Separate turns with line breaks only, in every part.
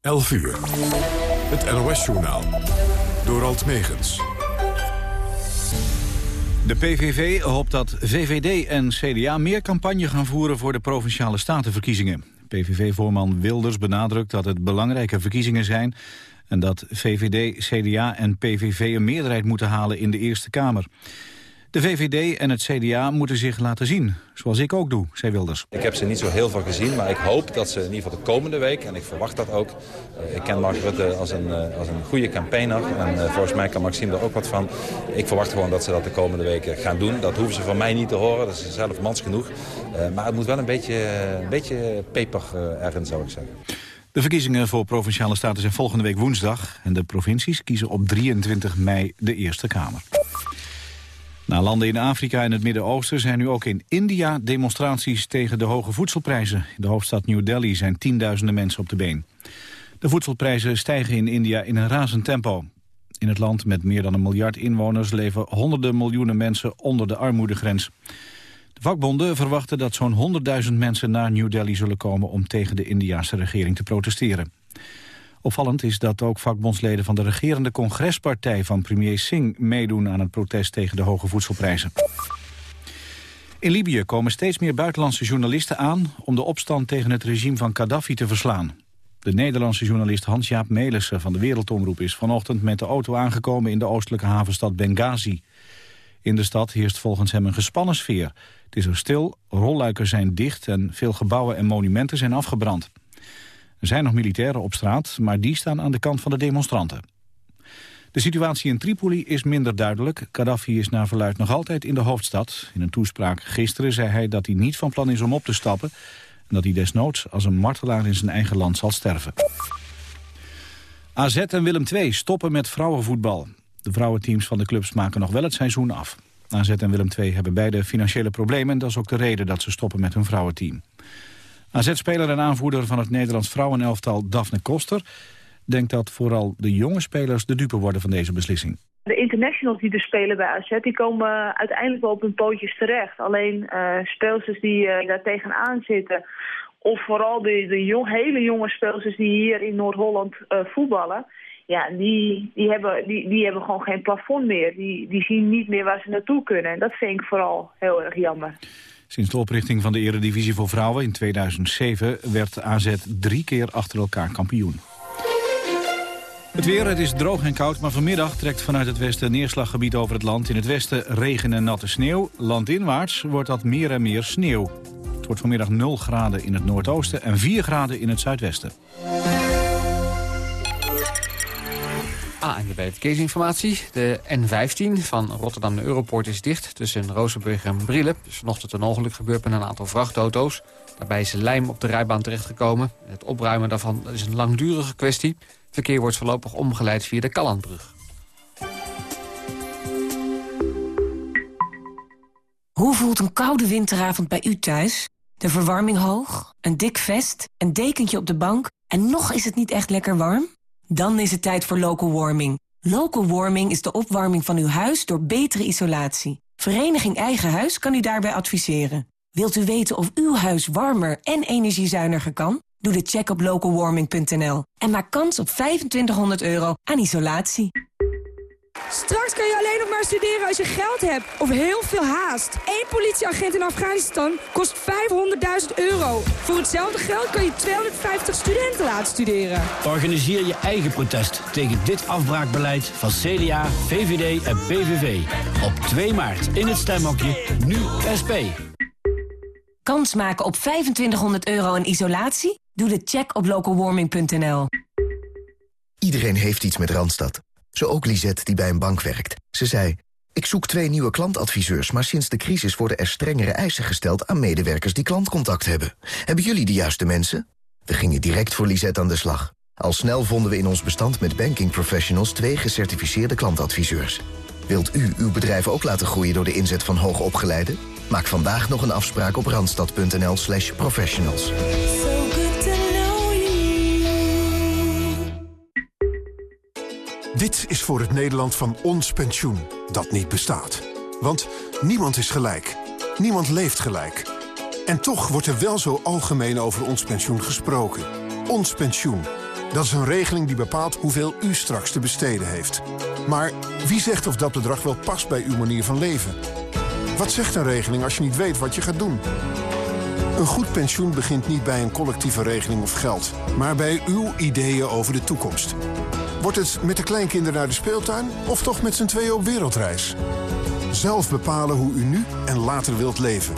11 uur. Het NOS-journaal. Door Alt Megens.
De PVV hoopt dat VVD en CDA meer campagne gaan voeren voor de Provinciale Statenverkiezingen. PVV-voorman Wilders benadrukt dat het belangrijke verkiezingen zijn... en dat VVD, CDA en PVV een meerderheid moeten halen in de Eerste Kamer. De VVD en het CDA moeten zich laten zien, zoals ik ook doe, zei Wilders.
Ik heb ze niet zo heel veel gezien, maar ik hoop dat ze in ieder geval de komende week, en ik verwacht dat ook, eh, ik ken Mark Rutte als een, eh, als een goede campaigner en eh, volgens mij kan Maxime er ook wat van. Ik verwacht gewoon dat ze dat de komende weken gaan doen. Dat hoeven ze van mij niet te horen, dat is zelf mans genoeg. Maar het moet wel een beetje, een beetje peper erin, zou ik zeggen.
De verkiezingen voor Provinciale Staten zijn volgende week woensdag... en de provincies kiezen op 23 mei de Eerste Kamer. Na landen in Afrika en het Midden-Oosten zijn nu ook in India demonstraties tegen de hoge voedselprijzen. In de hoofdstad New Delhi zijn tienduizenden mensen op de been. De voedselprijzen stijgen in India in een razend tempo. In het land met meer dan een miljard inwoners leven honderden miljoenen mensen onder de armoedegrens. De vakbonden verwachten dat zo'n 100.000 mensen naar New Delhi zullen komen om tegen de Indiaanse regering te protesteren. Opvallend is dat ook vakbondsleden van de regerende congrespartij van premier Singh meedoen aan het protest tegen de hoge voedselprijzen. In Libië komen steeds meer buitenlandse journalisten aan om de opstand tegen het regime van Gaddafi te verslaan. De Nederlandse journalist Hans-Jaap Melissen van de Wereldomroep is vanochtend met de auto aangekomen in de oostelijke havenstad Benghazi. In de stad heerst volgens hem een gespannen sfeer. Het is er stil, rolluiken zijn dicht en veel gebouwen en monumenten zijn afgebrand. Er zijn nog militairen op straat, maar die staan aan de kant van de demonstranten. De situatie in Tripoli is minder duidelijk. Gaddafi is naar verluid nog altijd in de hoofdstad. In een toespraak gisteren zei hij dat hij niet van plan is om op te stappen... en dat hij desnoods als een martelaar in zijn eigen land zal sterven. AZ en Willem II stoppen met vrouwenvoetbal. De vrouwenteams van de clubs maken nog wel het seizoen af. AZ en Willem II hebben beide financiële problemen... en dat is ook de reden dat ze stoppen met hun vrouwenteam. AZ-speler en aanvoerder van het Nederlands vrouwenelftal Daphne Koster... denkt dat vooral de jonge spelers de dupe worden van deze beslissing.
De internationals die er spelen bij AZ, die komen uiteindelijk wel op hun pootjes terecht. Alleen uh, speelsters die uh, daar tegenaan zitten... of vooral de, de hele jonge speelsters die hier in Noord-Holland uh, voetballen... ja, die, die, hebben, die, die hebben gewoon geen plafond meer. Die, die zien niet meer waar ze naartoe kunnen. En dat vind ik vooral heel erg jammer.
Sinds de oprichting van de Eredivisie voor Vrouwen in 2007 werd AZ drie keer achter elkaar kampioen. Het weer, het is droog en koud, maar vanmiddag trekt vanuit het westen neerslaggebied over het land. In het westen regen en natte sneeuw. Landinwaarts wordt dat meer en meer sneeuw. Het wordt vanmiddag 0 graden in het noordoosten en 4 graden in het zuidwesten.
ANWB Verkeersinformatie. De N15 van Rotterdam naar Europoort is dicht tussen Rozenburg en Brille. Dus vanochtend een ongeluk gebeurd met een aantal vrachtauto's. Daarbij is lijm op de rijbaan terechtgekomen. Het opruimen daarvan is een langdurige kwestie. Verkeer wordt voorlopig omgeleid via de Kallandbrug.
Hoe voelt een koude winteravond bij u thuis? De verwarming hoog, een dik vest, een dekentje op de bank... en nog is het niet echt lekker warm? Dan is het tijd voor local warming. Local warming is de opwarming van uw huis door betere isolatie. Vereniging Eigen Huis kan u daarbij adviseren. Wilt u weten of uw huis warmer en energiezuiniger kan? Doe de check op localwarming.nl en maak kans op 2500 euro aan isolatie.
Straks kan je alleen nog maar studeren als je geld hebt of heel veel haast. Eén politieagent in Afghanistan kost 500.000 euro. Voor hetzelfde geld kan je 250 studenten laten studeren.
Organiseer je eigen protest tegen dit afbraakbeleid van CDA, VVD en PVV. Op 2 maart in het stemhokje Nu SP.
Kans maken op 2500 euro aan isolatie? Doe de check op localwarming.nl.
Iedereen heeft iets met Randstad. Zo ook Lisette, die bij een bank werkt. Ze zei, ik zoek twee nieuwe klantadviseurs... maar sinds de crisis worden er strengere eisen gesteld... aan medewerkers die klantcontact hebben. Hebben jullie de juiste mensen? We gingen direct voor Lisette aan de slag. Al snel vonden we in ons bestand met banking professionals... twee gecertificeerde klantadviseurs. Wilt u uw bedrijf ook laten groeien door de inzet van hoogopgeleiden? Maak vandaag nog een afspraak op randstad.nl slash professionals.
Dit is voor het Nederland van ons pensioen, dat niet bestaat. Want niemand is gelijk. Niemand leeft gelijk. En toch wordt er wel zo algemeen over ons pensioen gesproken. Ons pensioen. Dat is een regeling die bepaalt hoeveel u straks te besteden heeft. Maar wie zegt of dat bedrag wel past bij uw manier van leven? Wat zegt een regeling als je niet weet wat je gaat doen? Een goed pensioen begint niet bij een collectieve regeling of geld... maar bij uw ideeën over de toekomst. Wordt het met de kleinkinderen naar de speeltuin... of toch met z'n tweeën op wereldreis? Zelf bepalen hoe u nu en later wilt leven.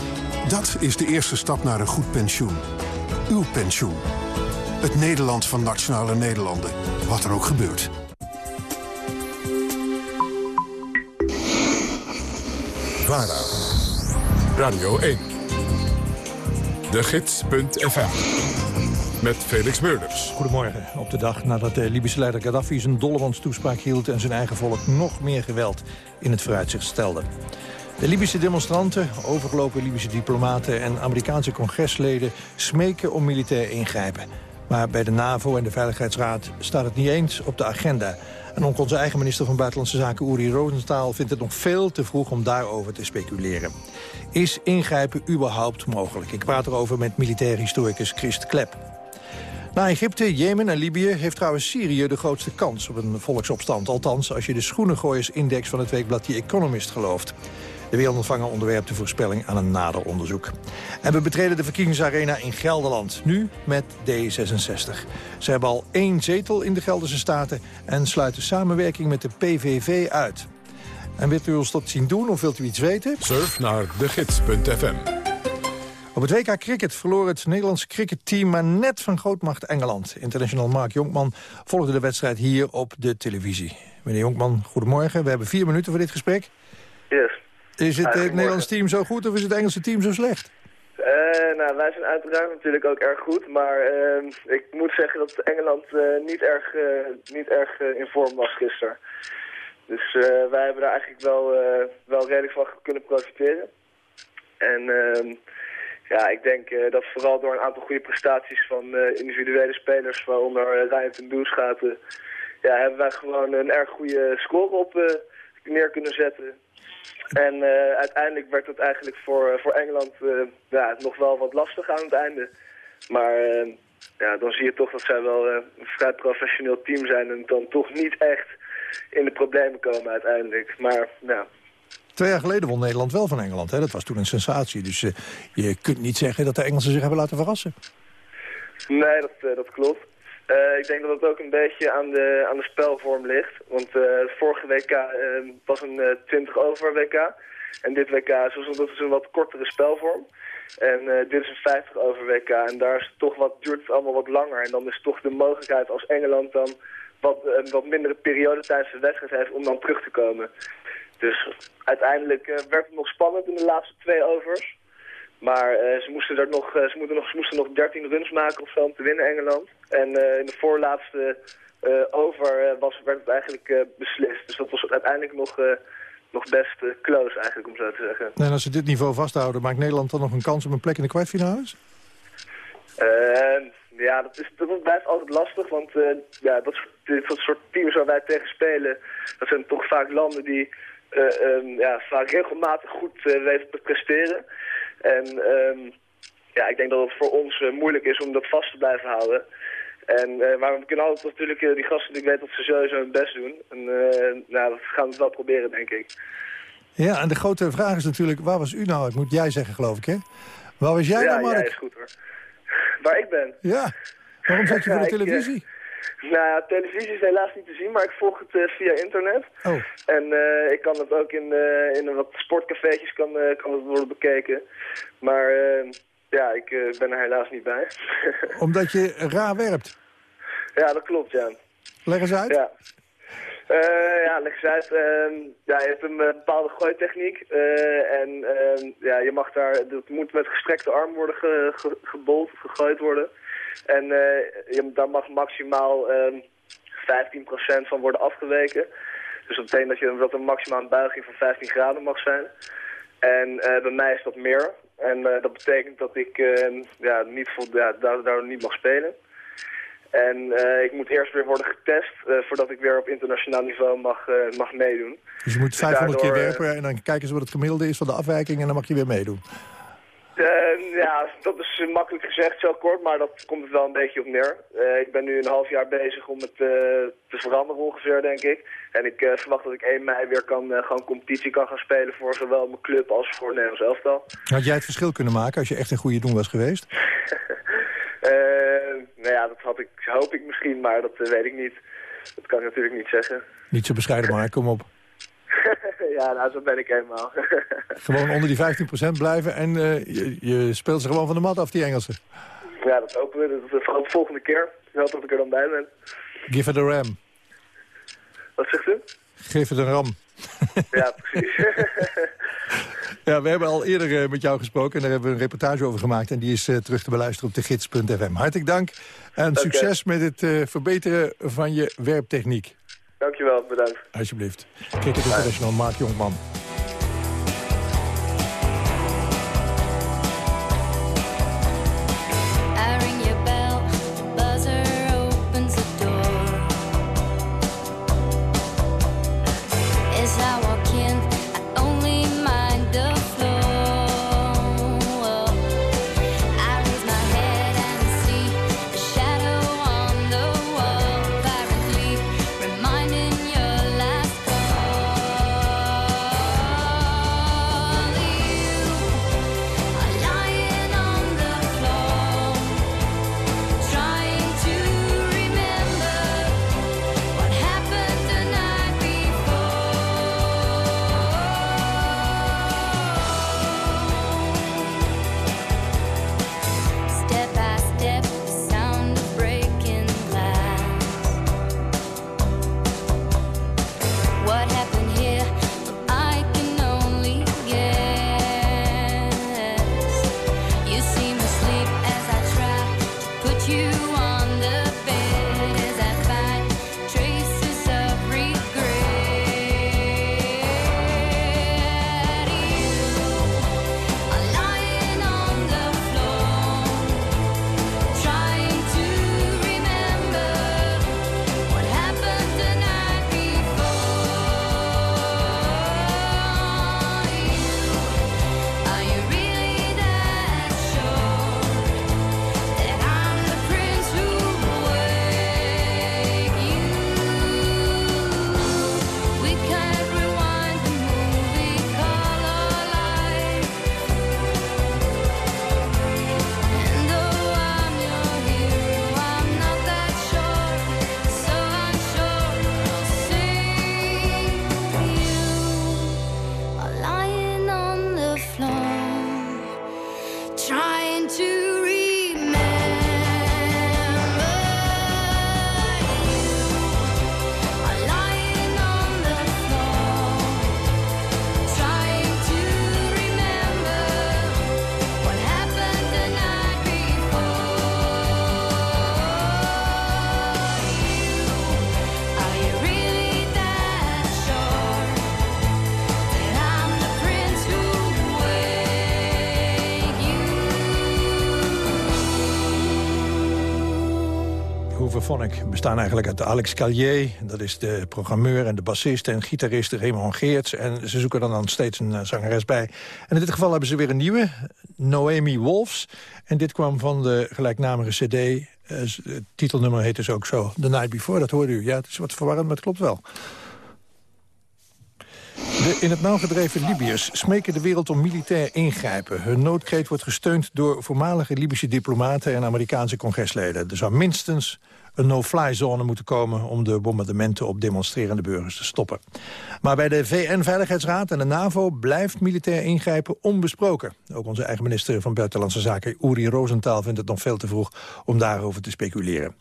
Dat is de eerste stap naar een goed pensioen. Uw pensioen. Het Nederland van Nationale Nederlanden. Wat er ook gebeurt.
VARA. Radio 1. De Gids.fm. Met Felix Meurders.
Goedemorgen. Op de dag nadat de Libische leider Gaddafi zijn Dollemans toespraak hield... en zijn eigen volk nog meer geweld in het vooruitzicht stelde. De Libische demonstranten, overgelopen Libische diplomaten... en Amerikaanse congresleden smeken om militair ingrijpen. Maar bij de NAVO en de Veiligheidsraad staat het niet eens op de agenda. En ook onze eigen minister van Buitenlandse Zaken, Uri Rosenthal... vindt het nog veel te vroeg om daarover te speculeren. Is ingrijpen überhaupt mogelijk? Ik praat erover met militair historicus Christ Klep. Na Egypte, Jemen en Libië heeft trouwens Syrië de grootste kans op een volksopstand. Althans, als je de schoenengooiersindex van het weekblad The Economist gelooft. De wereldontvanger onderwerpt de voorspelling aan een nader onderzoek. En we betreden de verkiezingsarena in Gelderland, nu met D66. Ze hebben al één zetel in de Gelderse Staten... en sluiten samenwerking met de PVV uit. En wilt u ons dat zien doen of wilt u iets weten?
Surf naar degids.fm.
Op het WK Cricket verloor het Nederlandse cricketteam maar net van grootmacht Engeland. International Mark Jonkman volgde de wedstrijd hier op de televisie. Meneer Jonkman, goedemorgen. We hebben vier minuten voor dit gesprek.
Yes.
Is het, het Nederlands team zo goed of is het Engelse team zo slecht?
Uh, nou, wij zijn uiteraard natuurlijk ook erg goed, maar uh, ik moet zeggen dat Engeland uh, niet erg, niet erg in vorm was gisteren. Dus wij hebben daar eigenlijk wel, wel redelijk van kunnen profiteren. En ehm, ja, ik denk dat vooral door een aantal goede prestaties van individuele spelers, waaronder Ryan ten Doesgaten, ja, hebben wij gewoon een erg goede score op neer kunnen zetten. En uh, uiteindelijk werd het eigenlijk voor, voor Engeland uh, ja, nog wel wat lastig aan het einde. Maar uh, ja, dan zie je toch dat zij wel een vrij professioneel team zijn... en dan toch niet echt in de problemen komen uiteindelijk. Maar ja...
Twee jaar geleden won Nederland wel van Engeland. Hè? Dat was toen een sensatie. Dus je kunt niet zeggen dat de Engelsen zich hebben laten verrassen.
Nee, dat, dat klopt. Uh, ik denk dat het ook een beetje aan de, aan de spelvorm ligt. Want vorige WK uh, was een 20 over WK. En dit WK is, dat is een wat kortere spelvorm. En dit is een 50 over WK. En daar is toch wat, duurt het allemaal wat langer. En dan is toch de mogelijkheid als Engeland dan wat, een wat mindere periode tijdens de wedstrijd heeft om dan terug te komen. Dus uiteindelijk werd het nog spannend in de laatste twee overs. Maar uh, ze, moesten er nog, uh, ze, moeten nog, ze moesten nog 13 runs maken of zo om te winnen Engeland. En uh, in de voorlaatste over was, werd het eigenlijk beslist. Dus dat was uiteindelijk nog, nog best close eigenlijk om zo te zeggen.
En als ze dit niveau vasthouden, maakt Nederland dan nog een kans op een plek in de kwartfinales?
ja, dat, is, dat blijft altijd lastig, want ja, dat, dit soort teams waar wij tegen spelen, dat zijn toch vaak landen die um, ja, vaak regelmatig goed weten te presteren. En um, ja, ik denk dat het voor ons uh, moeilijk is om dat vast te blijven houden. En, uh, maar we kunnen altijd natuurlijk, uh, die gasten, ik weet dat ze sowieso hun best doen. En nou, dat gaan we wel proberen, denk ik.
Ja, en de grote vraag is natuurlijk, waar was u nou? Ik moet jij zeggen, geloof ik, hè? Waar was jij
ja,
nou, Mark?
Ja, is goed, hoor. Waar ik ben?
Ja. Waarom zat je voor de televisie?
Nou ja, televisie is helaas niet te zien, maar ik volg het uh, via internet.
Oh.
En uh, ik kan het ook in, uh, in wat sportcafeetjes kan, kan het worden bekeken. Maar ja, ik ben er helaas niet bij.
Omdat je raar werpt?
Ja, dat klopt, ja.
Leg eens uit.
Ja. ja, leg eens uit. Ehm, ja, je hebt een bepaalde gooitechniek. en ehm, ja, je mag daar, dat moet met gestrekte arm worden ge, ge, gebold, gegooid worden. En uh, daar mag maximaal uh, ehm, 15% van worden afgeweken. Dus dat betekent dat, je, dat een maximale buiging van 15 graden mag zijn. En uh, bij mij is dat meer. En dat betekent dat ik ehm, ja, niet ja, daar, daar niet mag spelen. En ik moet eerst weer worden getest voordat ik weer op internationaal niveau mag, mag meedoen.
Dus je moet 500 dus daardoor, keer werpen en dan kijken ze wat het gemiddelde is van de afwijking en dan mag je weer meedoen.
Uh, ja, dat is makkelijk gezegd, zo kort, maar dat komt het wel een beetje op neer. Uh, ik ben nu een half jaar bezig om het uh, te veranderen ongeveer, denk ik. En ik verwacht dat ik 1 mei weer kan, gewoon competitie kan gaan spelen voor zowel mijn club als voor Nederlands elftal.
Had jij het verschil kunnen maken als je echt een goede doen was geweest?
nou ja, dat had ik, hoop ik misschien, maar dat weet ik niet. Dat kan ik natuurlijk niet zeggen.
Niet zo bescheiden maar, kom op.
ja, nou, zo ben ik helemaal.
gewoon onder die 15% blijven en uh, je, je, speelt ze gewoon van de mat af, die Engelsen.
Ja, dat hopen we. Dat is de volgende keer. Ik hoop dat ik er dan bij ben.
Give it a ram.
Wat zegt u?
Geef het een ram.
ja, precies.
ja, we hebben al eerder uh, met jou gesproken en daar hebben we een reportage over gemaakt. En die is uh, terug te beluisteren op de gids.fm. Hartelijk dank en okay. succes met het uh, verbeteren van je werptechniek.
Dankjewel, bedankt.
Alsjeblieft. Kijk, het international Mark Jonkman. Hooverphonic bestaan eigenlijk uit Alex Callier. Dat is de programmeur en de bassist en gitarist Raymond Geerts. En ze zoeken dan, dan steeds een uh, zangeres bij. En in dit geval hebben ze weer een nieuwe, Noemi Wolfs. En dit kwam van de gelijknamige cd. Uh, het titelnummer heet dus ook zo, The Night Before. Dat hoorde u. Ja, het is wat verwarrend, maar het klopt wel. De in het nauw gedreven Libiërs smeken de wereld om militair ingrijpen. Hun noodkreet wordt gesteund door voormalige Libische diplomaten en Amerikaanse congresleden. Er zou minstens een no-fly zone moeten komen... om de bombardementen op demonstrerende burgers te stoppen. Maar bij de VN-veiligheidsraad en de NAVO blijft militair ingrijpen onbesproken. Ook onze eigen minister van Buitenlandse Zaken, Uri Rosenthal... vindt het nog veel te vroeg om daarover te speculeren.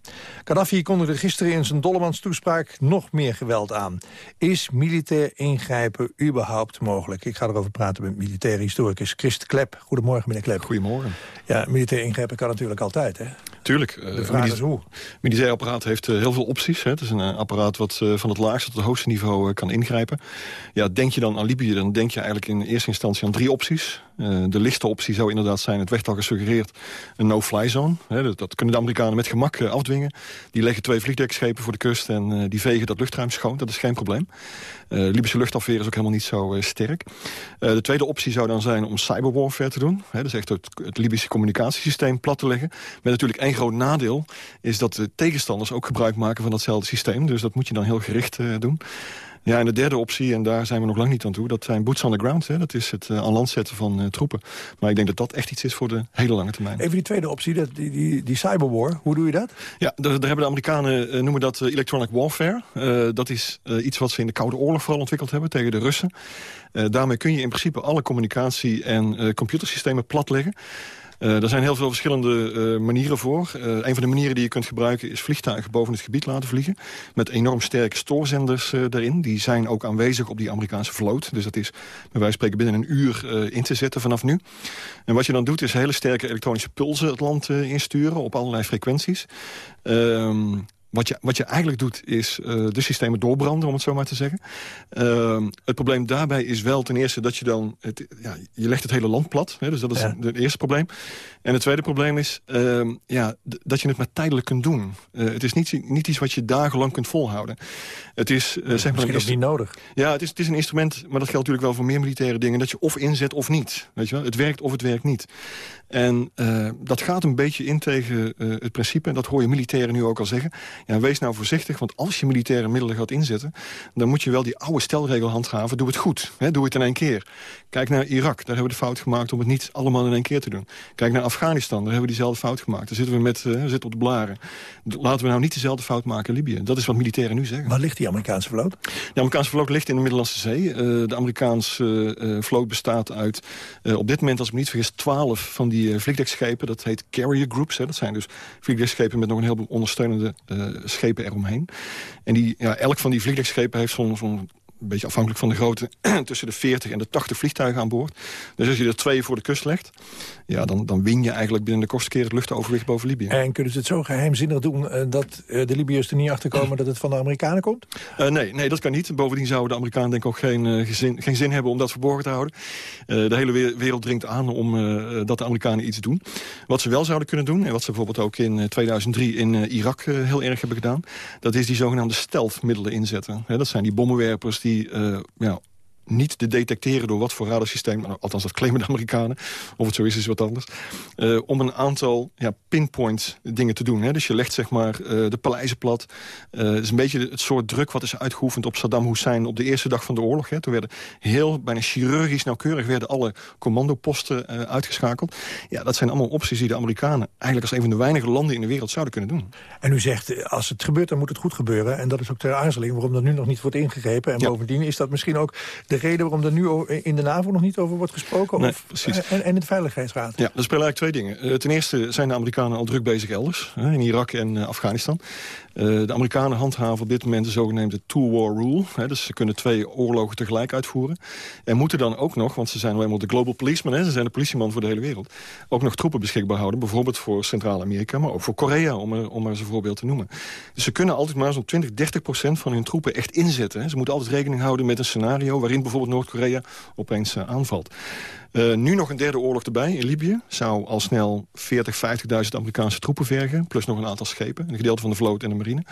Gaddafi kondigde gisteren in zijn Dollemans toespraak nog meer geweld aan. Is militair ingrijpen überhaupt mogelijk? Ik ga erover praten met militair historicus Christ Klep. Goedemorgen, meneer Klep.
Goedemorgen.
Ja, militair ingrijpen kan natuurlijk altijd, hè?
Tuurlijk. Uh,
de vraag is hoe.
Het militair apparaat heeft heel veel opties. Hè. Het is een apparaat wat van het laagste tot het hoogste niveau kan ingrijpen. Ja, denk je dan aan Libië, dan denk je eigenlijk in eerste instantie aan drie opties. de lichte optie zou inderdaad zijn, het werd al gesuggereerd, een no-fly zone. Hè. Dat, kunnen de Amerikanen met gemak afdwingen. Die leggen twee vliegdekschepen voor de kust en die vegen dat luchtruim schoon. Dat is geen probleem. Libische luchtafweer is ook helemaal niet zo sterk. de tweede optie zou dan zijn om cyberwarfare te doen. Hè. Dat is echt het, het Libische communicatiesysteem plat te leggen. Met natuurlijk één groot nadeel is dat de tegenstanders ook gebruik maken van datzelfde systeem. Dus dat moet je dan heel gericht uh, doen. Ja, en de derde optie, en daar zijn we nog lang niet aan toe... dat zijn boots on the ground. Hè. Dat is het uh, aan land zetten van uh, troepen. Maar ik denk dat dat echt iets is voor de hele lange termijn.
Even die tweede optie, dat, die, die, die cyberwar. Hoe doe je dat?
Ja, daar, daar hebben de Amerikanen, uh, noemen dat electronic warfare. dat is iets wat ze in de Koude Oorlog vooral ontwikkeld hebben tegen de Russen. daarmee kun je in principe alle communicatie- en computersystemen platleggen. Uh, er zijn heel veel verschillende uh, manieren voor. Uh, een van de manieren die je kunt gebruiken is vliegtuigen boven het gebied laten vliegen. Met enorm sterke stoorzenders daarin. Die zijn ook aanwezig op die Amerikaanse vloot. Dus dat is bij wijze van spreken binnen een uur in te zetten vanaf nu. En wat je dan doet is hele sterke elektronische pulsen het land insturen op allerlei frequenties. Ehm, wat je, wat je eigenlijk doet is uh, de systemen doorbranden, om het zo maar te zeggen. Uh, het probleem daarbij is wel ten eerste dat je dan... Het, ja, je legt het hele land plat, hè, dus dat is het eerste probleem. En het tweede probleem is uh, ja, dat je het maar tijdelijk kunt doen. Uh, het is niet, niet iets wat je dagenlang kunt volhouden. Het is,
uh, zeg maar, is niet nodig.
Ja, het is, het is een instrument, maar dat geldt natuurlijk wel voor meer militaire dingen... dat je of inzet of niet. Weet je wel? Het werkt of het werkt niet. En uh, dat gaat een beetje in tegen uh, het principe, en dat hoor je militairen nu ook al zeggen... Ja, wees nou voorzichtig, want als je militaire middelen gaat inzetten... dan moet je wel die oude stelregel handhaven, doe het goed. Hè, doe het in één keer. Kijk naar Irak, daar hebben we de fout gemaakt om het niet allemaal in één keer te doen. Kijk naar Afghanistan, daar hebben we diezelfde fout gemaakt. Daar zitten we met, uh, zitten op de blaren. Laten we nou niet dezelfde fout maken in Libië. Dat is wat militairen nu zeggen.
Waar ligt die Amerikaanse vloot?
De Amerikaanse vloot ligt in de Middellandse Zee. de Amerikaanse vloot bestaat uit, op dit moment als ik me niet vergis, twaalf van die die uh, vliegdekschepen, dat heet carrier groups. Hè. Dat zijn dus vliegdekschepen met nog een heleboel ondersteunende uh, schepen eromheen. En die, ja, elk van die vliegdekschepen heeft zo'n zo'n een beetje afhankelijk van de grootte... tussen de 40 en de 80 vliegtuigen aan boord. Dus als je er twee voor de kust legt... Ja, dan, dan win je eigenlijk binnen de kortste keer het luchtoverwicht boven Libië.
En kunnen ze het zo geheimzinnig doen... Uh, dat uh, de Libiërs er niet achter komen dat het van de Amerikanen komt?
Uh, nee, nee, dat kan niet. Bovendien zouden de Amerikanen denk ik ook geen, gezin, geen zin hebben... om dat verborgen te houden. de hele wereld dringt aan om dat de Amerikanen iets doen. Wat ze wel zouden kunnen doen... en wat ze bijvoorbeeld ook in 2003 in Irak heel erg hebben gedaan... dat is die zogenaamde stealth-middelen inzetten. dat zijn die bommenwerpers die ja, niet te detecteren door wat voor radarsysteem... althans dat claimen de Amerikanen, of het zo is is wat anders... Uh, om een aantal ja, pinpoint dingen te doen. Hè. Dus je legt zeg maar uh, de paleizen plat. Uh, het is een beetje het soort druk wat is uitgeoefend op Saddam Hussein... op de eerste dag van de oorlog. Hè. Toen werden heel, bijna chirurgisch nauwkeurig... werden alle commandoposten uitgeschakeld. Ja, dat zijn allemaal opties die de Amerikanen... eigenlijk als een van de weinige landen in de wereld zouden kunnen doen.
En u zegt, als het gebeurt, dan moet het goed gebeuren. En dat is ook de aarzeling waarom er nu nog niet wordt ingegrepen. En ja. bovendien is dat misschien ook de reden waarom er nu in de NAVO nog niet over wordt gesproken?
Nee,
of,
precies.
En, en in de Veiligheidsraad?
Ja, er spelen eigenlijk twee dingen. Uh, ten eerste zijn de Amerikanen al druk bezig elders. in Irak en uh, Afghanistan. Uh, de Amerikanen handhaven op dit moment de zogenaamde two-war rule. Hè, dus ze kunnen twee oorlogen tegelijk uitvoeren. En moeten dan ook nog, want ze zijn wel eenmaal de global policeman... Hè, ze zijn de politieman voor de hele wereld... ook nog troepen beschikbaar houden. Bijvoorbeeld voor Centraal-Amerika, maar ook voor Korea... om er, om er eens een voorbeeld te noemen. Dus ze kunnen altijd maar zo'n 20, 30 procent van hun troepen echt inzetten. Ze moeten altijd rekening houden met een scenario... waarin bijvoorbeeld Noord-Korea opeens uh, aanvalt. Uh, nu nog een derde oorlog erbij in Libië. Zou al snel 40, 50.000 Amerikaanse troepen vergen. Plus nog een aantal schepen. Een gedeelte van de vloot en de marine.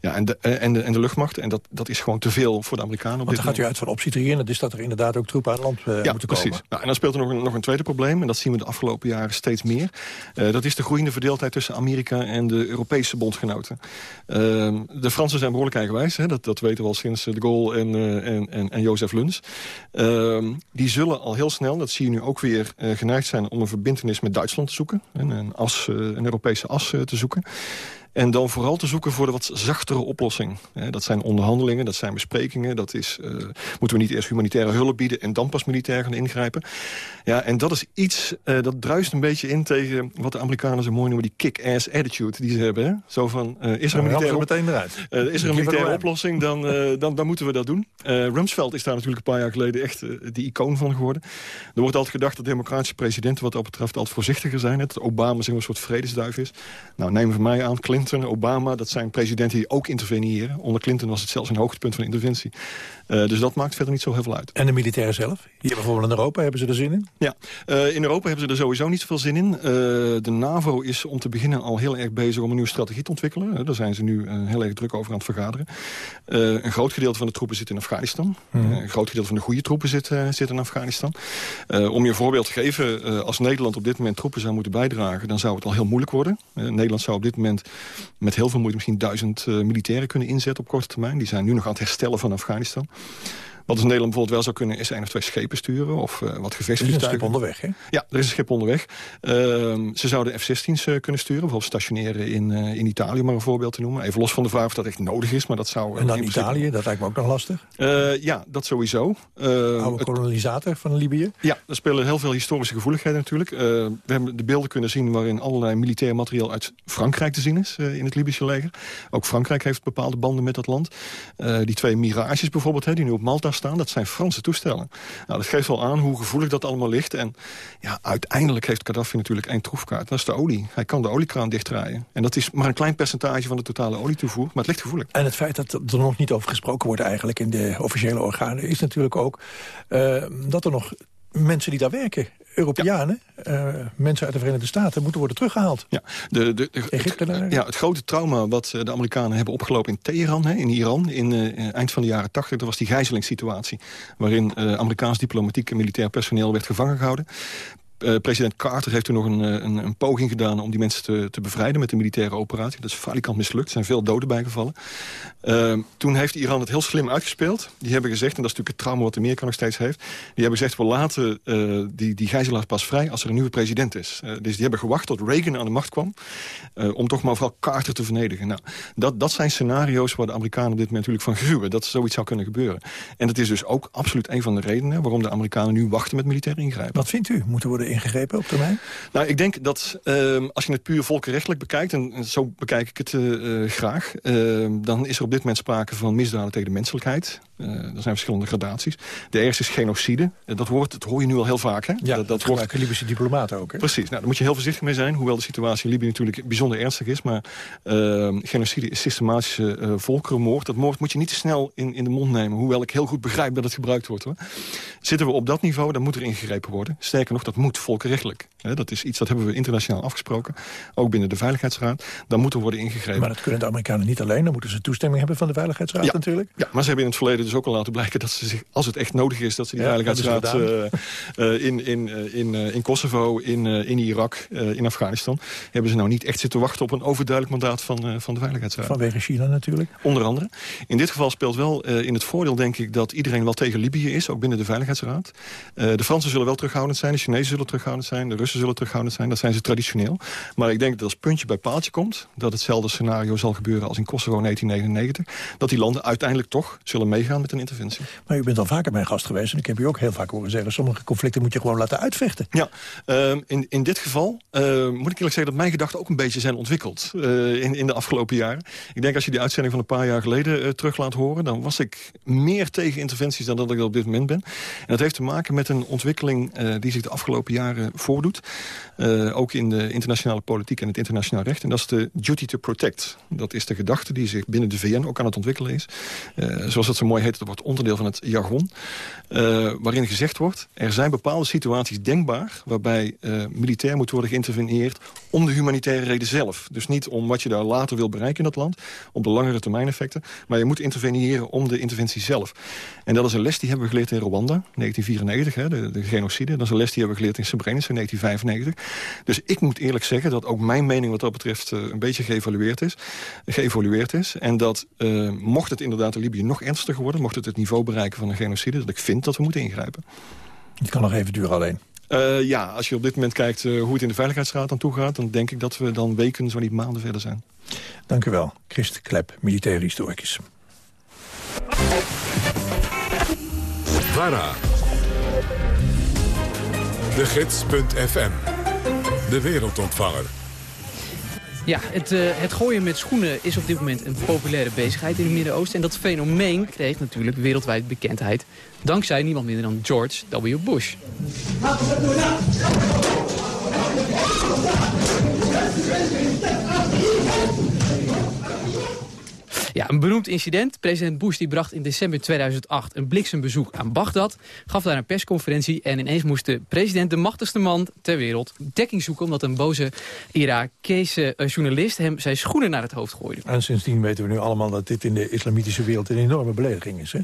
Ja, en, de, en, de, en de luchtmacht. En dat, dat is gewoon te veel voor de Amerikanen. Op
Want dan gaat u uit van optie 3 en dus dat er inderdaad ook troepen aan land uh,
ja,
moeten
precies.
komen.
Nou, en dan speelt er nog een, nog een tweede probleem. En dat zien we de afgelopen jaren steeds meer. Dat is de groeiende verdeeldheid tussen Amerika en de Europese bondgenoten. de Fransen zijn behoorlijk eigenwijs. Hè? Dat, dat weten we al sinds de Gaulle en, en, en, en Jozef Luns. die zullen al heel snel, dat zie je nu ook weer uh, geneigd zijn om een verbindenis met Duitsland te zoeken. En een, as, uh, een Europese as uh, te zoeken. En dan vooral te zoeken voor de wat zachtere oplossing. dat zijn onderhandelingen, dat zijn besprekingen. Dat is, uh, moeten we niet eerst humanitaire hulp bieden... en dan pas militair gaan ingrijpen. Ja, en dat is iets, uh, dat druist een beetje in tegen... wat de Amerikanen zo mooi noemen, die kick-ass attitude die ze hebben. Hè? Zo van, uh, is er een militaire,
meteen eruit.
is er een militaire oplossing, dan, dan, dan moeten we dat doen. Rumsfeld is daar natuurlijk een paar jaar geleden echt die icoon van geworden. Er wordt altijd gedacht dat democratische presidenten... wat dat betreft altijd voorzichtiger zijn. Dat Obama zeg een soort vredesduif is. Nou, neem van mij aan, Clinton, Obama... dat zijn presidenten die ook interveneren. Onder Clinton was het zelfs een hoogtepunt van interventie. Uh, dus dat maakt verder niet zo heel veel uit.
En de militairen zelf? Hier bijvoorbeeld in Europa, hebben ze er zin in?
Ja, uh, in Europa hebben ze er sowieso niet zoveel zin in. Uh, de NAVO is om te beginnen al heel erg bezig om een nieuwe strategie te ontwikkelen. daar zijn ze nu heel erg druk over aan het vergaderen. een groot gedeelte van de troepen zit in Afghanistan. Mm. een groot gedeelte van de goede troepen zit, zit in Afghanistan. om je een voorbeeld te geven, als Nederland op dit moment troepen zou moeten bijdragen... dan zou het al heel moeilijk worden. Nederland zou op dit moment met heel veel moeite misschien duizend militairen kunnen inzetten op korte termijn. Die zijn nu nog aan het herstellen van Afghanistan. Wat dus Nederland bijvoorbeeld wel zou kunnen... is één of twee schepen sturen of uh, wat gevechtsvliegtuigen.
Er is een schip onderweg, hè?
Ja, er is een schip onderweg. Uh, ze zouden F-16's uh, kunnen sturen. Bijvoorbeeld stationeren in, eh, in Italië, maar een voorbeeld te noemen. Even los van de vraag of dat echt nodig is, maar dat zou...
en dan in Italië, dat lijkt me ook nog lastig.
ja, dat sowieso.
Oude kolonisator van Libië?
Ja, er spelen heel veel historische gevoeligheden natuurlijk. we hebben de beelden kunnen zien waarin allerlei militair materiaal uit Frankrijk te zien is in het Libische leger. Ook Frankrijk heeft bepaalde banden met dat land. die twee Mirages bijvoorbeeld, hè, die nu op Malta staan. Dat zijn Franse toestellen. Nou, dat geeft wel aan hoe gevoelig dat allemaal ligt. En ja, uiteindelijk heeft Gaddafi natuurlijk één troefkaart. Dat is de olie. Hij kan de oliekraan dichtdraaien. En dat is maar een klein percentage van de totale olietoevoer. Maar het ligt gevoelig.
En het feit dat er nog niet over gesproken wordt eigenlijk in de officiële organen... is natuurlijk ook uh, dat er nog mensen die daar werken Europeanen, ja. uh, mensen uit de Verenigde Staten... moeten worden teruggehaald.
Ja, de, de, het, ja, het grote trauma wat eh, de Amerikanen hebben opgelopen in Teheran, hè, in Iran... in uh, eind van de jaren 80, dat was die gijzelingssituatie... waarin uh, Amerikaans diplomatiek en militair personeel werd gevangen gehouden. Uh, president Carter heeft toen nog een, een, een, poging gedaan... om die mensen te, te bevrijden met de militaire operatie. Dat is falikant mislukt. Er zijn veel doden bijgevallen. Uh, toen heeft Iran het heel slim uitgespeeld. Die hebben gezegd, en dat is natuurlijk het trauma wat Amerika nog steeds heeft... die hebben gezegd, we laten uh, die, die gijzelaars pas vrij als er een nieuwe president is. dus die hebben gewacht tot Reagan aan de macht kwam... om toch maar vooral Carter te vernedigen. Nou, dat, dat zijn scenario's waar de Amerikanen op dit moment natuurlijk van gruwen. Dat zoiets zou kunnen gebeuren. En dat is dus ook absoluut een van de redenen... waarom de Amerikanen nu wachten met militair ingrijpen.
Wat vindt u? Moeten worden ingegrepen op termijn?
Nou, ik denk dat uh, als je het puur volkenrechtelijk bekijkt... en zo bekijk ik het uh, graag... Uh, dan is er op dit moment sprake van misdaden tegen de menselijkheid. Uh, er zijn verschillende gradaties. De ergste is genocide. dat, woord, dat hoor je nu al heel vaak. Hè?
Ja, dat, dat wordt Libische diplomaten ook. Hè?
Precies. Nou, daar moet je heel voorzichtig mee zijn. Hoewel de situatie in Libië natuurlijk bijzonder ernstig is. Maar ehm, genocide is systematische volkerenmoord. Dat moord moet je niet te snel in, in de mond nemen. Hoewel ik heel goed begrijp dat het gebruikt wordt. Hoor. Zitten we op dat niveau, dan moet er ingegrepen worden. Sterker nog, dat moet volkenrechtelijk. Dat is iets dat hebben we internationaal afgesproken. Ook binnen de Veiligheidsraad. Dan moet er worden ingegrepen.
Maar dat kunnen de Amerikanen niet alleen. Dan moeten ze toestemming hebben van de Veiligheidsraad natuurlijk.
Ja, maar ze hebben in het verleden dus ook al laten blijken... dat ze zich, als het echt nodig is, dat ze die Veiligheidsraad... Uh, in, in, in, uh, in Kosovo, in, in Irak, in Afghanistan... hebben ze nou niet echt zitten wachten op een overduidelijk mandaat van, van de Veiligheidsraad.
Vanwege China natuurlijk.
Onder andere. In dit geval speelt wel in het voordeel, denk ik... dat iedereen wel tegen Libië is, ook binnen de Veiligheidsraad. de Fransen zullen wel terughoudend zijn, de Chinezen zullen terughoudend zijn... de Russen zullen terughoudend zijn, dat zijn ze traditioneel. Maar ik denk dat als puntje bij paaltje komt... dat hetzelfde scenario zal gebeuren als in Kosovo 1999... dat die landen uiteindelijk toch zullen meegaan met een interventie.
Maar u bent al vaker mijn gast geweest en ik heb u ook heel vaak horen zeggen... sommige conflicten moet je gewoon laten uitvechten.
Ja, uh, in, in dit geval uh, moet ik eerlijk zeggen dat mijn gedachten ook een beetje zijn ontwikkeld... Uh, in, in de afgelopen jaren. Ik denk als je die uitzending van een paar jaar geleden uh, terug laat horen... dan was ik meer tegen interventies dan dat ik dat op dit moment ben. En dat heeft te maken met een ontwikkeling die zich de afgelopen jaren voordoet. ook in de internationale politiek en het internationaal recht. En dat is de duty to protect. Dat is de gedachte die zich binnen de VN ook aan het ontwikkelen is. zoals dat zo mooi heet, dat wordt onderdeel van het jargon. Uh, waarin gezegd wordt, er zijn bepaalde situaties denkbaar... waarbij militair moet worden geïnterveneerd om de humanitaire reden zelf. Dus niet om wat je daar later wil bereiken in dat land... om de langere termijn effecten. Maar je moet interveneren om de interventie zelf. En dat is een les die hebben we geleerd in Rwanda, 1994, hè, de, de genocide. Dat is een les die hebben we geleerd in Srebrenica, 1995. Dus ik moet eerlijk zeggen dat ook mijn mening wat dat betreft... Uh, een beetje geëvalueerd is. Geëvolueerd is. En dat mocht het inderdaad in Libië nog ernstiger worden... mocht het het niveau bereiken van een genocide... dat ik vind dat we moeten ingrijpen.
Het kan nog even duren alleen.
Uh, ja, als je op dit moment kijkt uh, hoe het in de Veiligheidsraad aan toe gaat... dan denk ik dat we dan weken, zo niet maanden verder zijn.
Dank u wel. Christ Klep, militair historicus.
VARA. De Gids.fm. De wereldontvanger.
Ja, het, uh, het gooien met schoenen is op dit moment een populaire bezigheid in het Midden-Oosten. En dat fenomeen kreeg natuurlijk wereldwijd bekendheid dankzij niemand minder dan George W. Bush. Ja, een beroemd incident. President Bush die bracht in december 2008 een bliksembezoek aan Bagdad. Gaf daar een persconferentie en ineens moest de president, de machtigste man ter wereld, dekking zoeken. Omdat een boze Irakese eh, journalist hem zijn schoenen naar het hoofd gooide.
En sindsdien weten we nu allemaal dat dit in de islamitische wereld een enorme belediging is. Hè?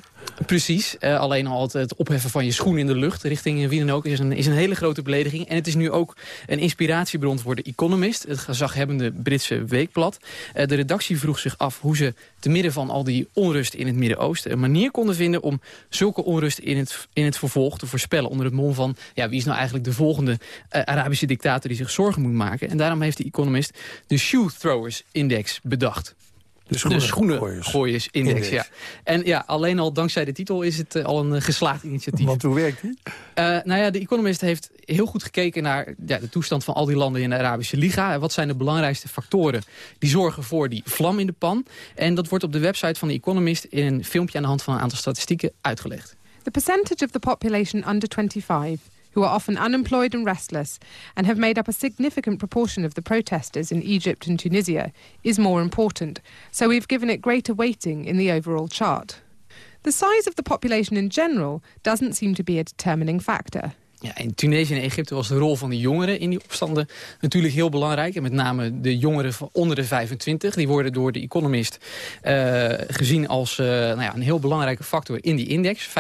Precies. Uh, alleen al het, opheffen van je schoenen in de lucht richting wie dan ook is een, is een hele grote belediging. En het is nu ook een inspiratiebron voor The Economist, het gezaghebbende Britse weekblad. Uh, de redactie vroeg zich af hoe ze te midden van al die onrust in het Midden-Oosten... een manier konden vinden om zulke onrust in het, in het vervolg te voorspellen... onder het mom van ja, wie is nou eigenlijk de volgende uh, Arabische dictator... die zich zorgen moet maken. En daarom heeft de Economist de Shoe Throwers Index bedacht.
De schoenengooiersindex,
index, ja. En ja, alleen al dankzij de titel is het uh, al een uh, geslaagd initiatief.
Want hoe werkt die?
Uh, nou ja, de Economist heeft heel goed gekeken naar ja, de toestand van al die landen in de Arabische Liga. Wat zijn de belangrijkste factoren die zorgen voor die vlam in de pan? En dat wordt op de website van de Economist in een filmpje aan de hand van een aantal statistieken uitgelegd.
The percentage of the population under 25 who are often unemployed and restless and have made up a significant proportion of the protesters in Egypt and Tunisia, is more important, so we've given it greater weighting in the overall chart. The size of the population in general doesn't seem to be a determining factor.
Ja, in Tunesië en Egypte was de rol van de jongeren in die opstanden natuurlijk heel belangrijk. En met name de jongeren van onder de 25. Die worden door de Economist uh, gezien als uh, nou ja, een heel belangrijke factor in die index. 35%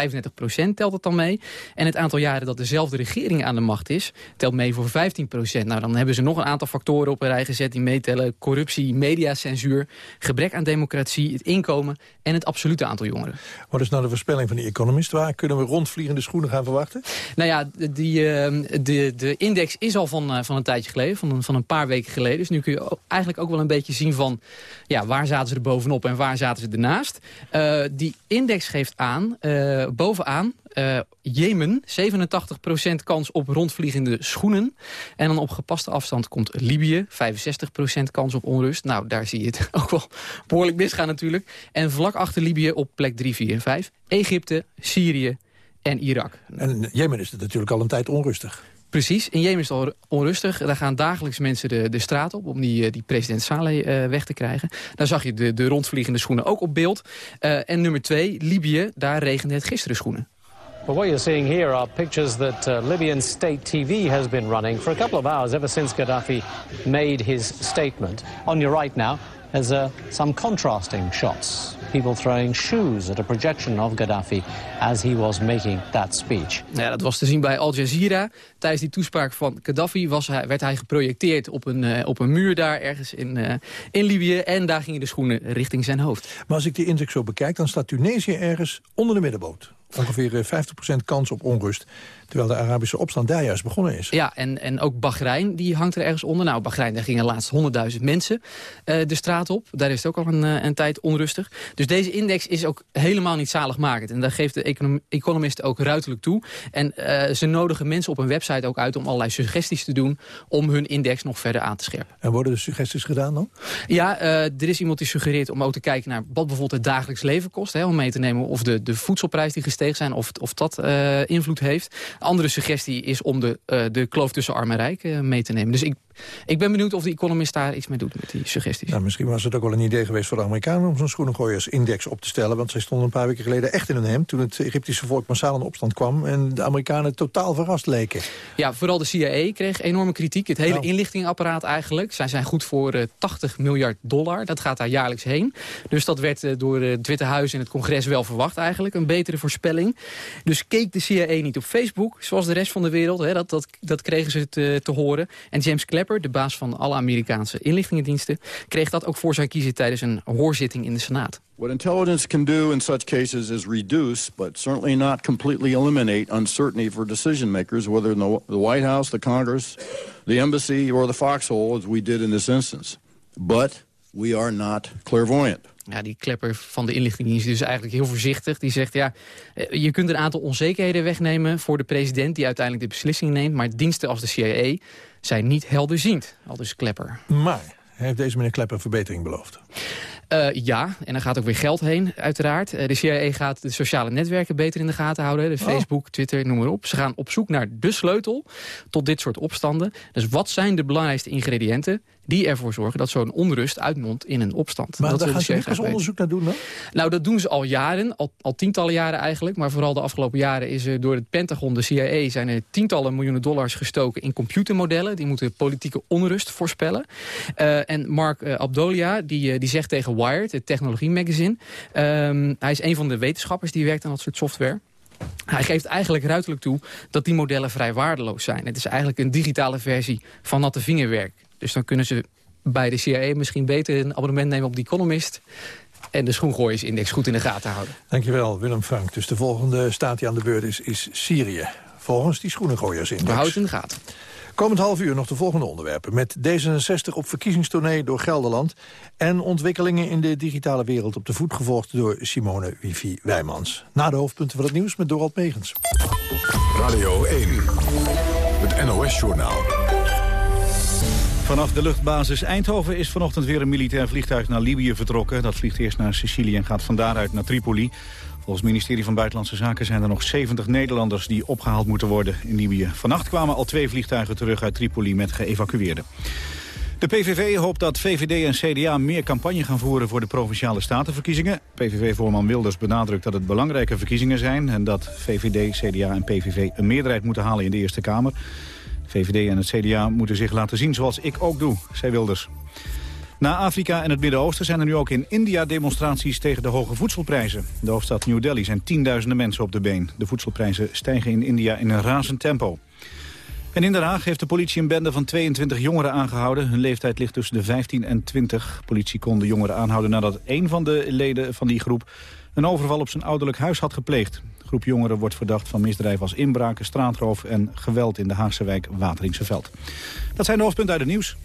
telt het dan mee. En het aantal jaren dat dezelfde regering aan de macht is, telt mee voor 15% Nou, dan hebben ze nog een aantal factoren op een rij gezet die meetellen. Corruptie, mediacensuur, gebrek aan democratie, het inkomen en het absolute aantal jongeren.
Wat is nou de voorspelling van die Economist? Waar kunnen we rondvliegende schoenen gaan verwachten?
Nou ja, die, uh, de, de index is al van, uh, van een tijdje geleden, van een, van een paar weken geleden. Dus nu kun je eigenlijk ook wel een beetje zien van... ja, waar zaten ze er bovenop en waar zaten ze ernaast. Uh, die index geeft aan, bovenaan, Jemen, 87% kans op rondvliegende schoenen. En dan op gepaste afstand komt Libië, 65% kans op onrust. Nou, daar zie je het ook wel behoorlijk misgaan natuurlijk. En vlak achter Libië op plek 3, 4 en 5, Egypte, Syrië en Irak.
En in Jemen is het natuurlijk al een tijd onrustig.
Precies, in Jemen is het al onrustig. Daar gaan dagelijks mensen de, de straat op om die, die president Saleh uh, weg te krijgen. Daar zag je de, de rondvliegende schoenen ook op beeld. Uh, en nummer twee, Libië, daar regende het gisteren schoenen.
Well, what you're seeing here are pictures that uh, Libyan state TV has been running for a couple of hours ever since Gaddafi made his statement. On your right now, there's uh, some contrasting shots. People throwing shoes at a projection of Gaddafi as he was making that speech.
Ja, dat was te zien bij Al Jazeera. Tijdens die toespraak van Gaddafi was hij, werd hij geprojecteerd op een, uh, op een muur daar ergens in, uh, in Libië. En daar gingen de schoenen richting zijn hoofd.
Maar als ik die index zo bekijk, dan staat Tunesië ergens onder de middenboot. Ongeveer 50% kans op onrust. Terwijl de Arabische opstand daar juist begonnen is.
Ja, en, en ook Bahrein, die hangt er ergens onder. Nou, Bahrein, daar gingen laatst 100.000 mensen uh, de straat op. Daar is het ook al een, een tijd onrustig. Dus deze index is ook helemaal niet zaligmakend. En daar geeft de econom Economist ook ruiterlijk toe. En uh, ze nodigen mensen op een website ook uit om allerlei suggesties te doen... om hun index nog verder aan te scherpen.
En worden er suggesties gedaan dan?
Ja, er is iemand die suggereert om ook te kijken naar wat bijvoorbeeld het dagelijks leven kost. Hè, om mee te nemen of de, de voedselprijs die gestegen zijn, of, of dat invloed heeft andere suggestie is om de, de kloof tussen arm en rijk mee te nemen. Dus ik, ik ben benieuwd of de Economist daar iets mee doet met die suggesties.
Nou, misschien was het ook wel een idee geweest voor de Amerikanen... om zo'n schoenengooiersindex op te stellen. Want zij stonden een paar weken geleden echt in hun hemd... toen het Egyptische volk massaal in opstand kwam... en de Amerikanen totaal verrast leken.
Ja, vooral de CIA kreeg enorme kritiek. Het hele nou. inlichtingapparaat eigenlijk. Zij zijn goed voor uh, 80 miljard dollar. Dat gaat daar jaarlijks heen. Dus dat werd uh, door het Witte Huis en het congres wel verwacht eigenlijk. Een betere voorspelling. Dus keek de CIA niet op Facebook, zoals de rest van de wereld. Hè, dat, dat, dat kregen ze te, te horen. En James Clapper De baas van alle Amerikaanse inlichtingendiensten... kreeg dat ook voor zijn kiezen tijdens een hoorzitting in de Senaat.
What intelligence can do in such cases is reduce, but certainly not completely eliminate uncertainty for decision makers, whether in the, the White House, the Congress, the embassy, or the foxhole, as we did in this instance. But we are not clairvoyant.
Ja, die klepper van de inlichtingendienst is dus eigenlijk heel voorzichtig. Die zegt, ja, eh, je kunt een aantal onzekerheden wegnemen voor de president... die uiteindelijk de beslissing neemt. Maar diensten als de CIA zijn niet helderziend, al dus klepper.
Maar heeft deze meneer Klepper verbetering beloofd?
Uh, ja, en er gaat ook weer geld heen, uiteraard. Uh, de CIA gaat de sociale netwerken beter in de gaten houden. De oh. Facebook, Twitter, noem maar op. Ze gaan op zoek naar de sleutel tot dit soort opstanden. Dus wat zijn de belangrijkste ingrediënten die ervoor zorgen dat zo'n onrust uitmondt in een opstand.
Maar
dat
daar gaan ze eens onderzoek naar doen dan?
Nou, dat doen ze al jaren, al, al, tientallen jaren eigenlijk. Maar vooral de afgelopen jaren is er door het Pentagon, de CIA... zijn er tientallen miljoenen dollars gestoken in computermodellen. Die moeten politieke onrust voorspellen. Uh, en Mark uh, Abdolia, die, uh, die zegt tegen Wired, het technologie-magazine... Um, hij is een van de wetenschappers die werkt aan dat soort software... Hij geeft eigenlijk ruiterlijk toe dat die modellen vrij waardeloos zijn. Het is eigenlijk een digitale versie van natte vingerwerk. Dus dan kunnen ze bij de CIA misschien beter een abonnement nemen op The Economist... en de schoengooiersindex goed in de gaten houden.
Dankjewel, Willem Frank. Dus de volgende staat die aan de beurt is, is Syrië. Volgens die schoenengooiersindex.
We houden het in de gaten.
Komend half uur nog de volgende onderwerpen. Met D66 op verkiezingstournee door Gelderland... en ontwikkelingen in de digitale wereld op de voet gevolgd... door Simone Wifi Wijmans. Na de hoofdpunten van het nieuws met Dorald Megens.
Radio 1, het NOS-journaal.
Vanaf de luchtbasis Eindhoven is vanochtend weer een militair vliegtuig naar Libië vertrokken. Dat vliegt eerst naar Sicilië en gaat van daaruit naar Tripoli. Volgens het ministerie van Buitenlandse Zaken zijn er nog 70 Nederlanders die opgehaald moeten worden in Libië. Vannacht kwamen al twee vliegtuigen terug uit Tripoli met geëvacueerden. De PVV hoopt dat VVD en CDA meer campagne gaan voeren voor de Provinciale Statenverkiezingen. PVV-voorman Wilders benadrukt dat het belangrijke verkiezingen zijn... en dat VVD, CDA en PVV een meerderheid moeten halen in de Eerste Kamer. VVD en het CDA moeten zich laten zien zoals ik ook doe, zei Wilders. Na Afrika en het Midden-Oosten zijn er nu ook in India demonstraties tegen de hoge voedselprijzen. De hoofdstad New Delhi zijn tienduizenden mensen op de been. De voedselprijzen stijgen in India in een razend tempo. En in Den Haag heeft de politie een bende van 22 jongeren aangehouden. Hun leeftijd ligt tussen de 15 en 20. politie kon de jongeren aanhouden nadat een van de leden van die groep... een overval op zijn ouderlijk huis had gepleegd groep jongeren wordt verdacht van misdrijven als inbraken, straatroof en geweld in de Haagse wijk Wateringseveld. Dat zijn de hoofdpunten uit het nieuws.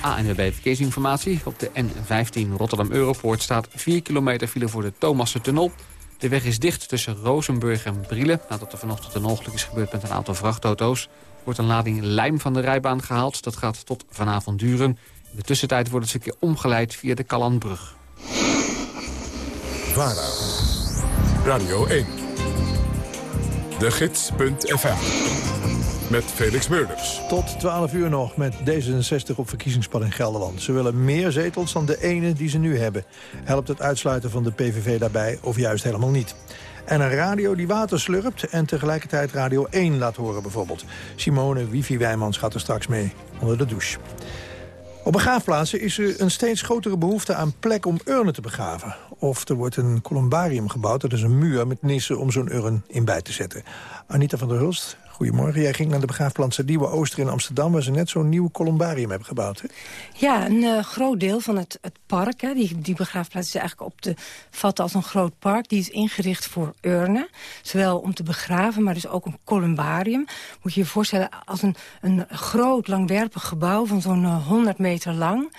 ANWB Verkeersinformatie. Op de N15 Rotterdam-Europoort staat 4 kilometer file voor de Thomassen-tunnel. De weg is dicht tussen Rozenburg en Brielen. Nadat er vanochtend een ongeluk is gebeurd met een aantal vrachtauto's... wordt een lading lijm van de rijbaan gehaald. Dat gaat tot vanavond duren. In de tussentijd wordt het stukje omgeleid via de Kalanbrug.
VARA Radio 1. De Gids.fm. Met Felix Meurders.
Tot 12 uur nog met D66 op verkiezingspad in Gelderland. Ze willen meer zetels dan de ene die ze nu hebben. Helpt het uitsluiten van de PVV daarbij of juist helemaal niet? En een radio die water slurpt en tegelijkertijd Radio 1 laat horen bijvoorbeeld. Simone Wifi-Wijmans gaat er straks mee onder de douche. Op begraafplaatsen is er een steeds grotere behoefte aan plek om urnen te begraven. Of er wordt een columbarium gebouwd, dat is een muur met nissen om zo'n urn in bij te zetten. Anita van der Hulst, Goedemorgen. Jij ging naar de begraafplaats Nieuwe Ooster in Amsterdam... waar ze net zo'n nieuw columbarium hebben gebouwd. Hè?
Ja, een uh, groot deel van het, het park. Hè, die, die begraafplaats is eigenlijk op te vatten als een groot park. Die is ingericht voor urnen. Zowel om te begraven, maar dus ook een columbarium. Moet je je voorstellen als een, een groot langwerpig gebouw... van zo'n 100 eh, meter lang.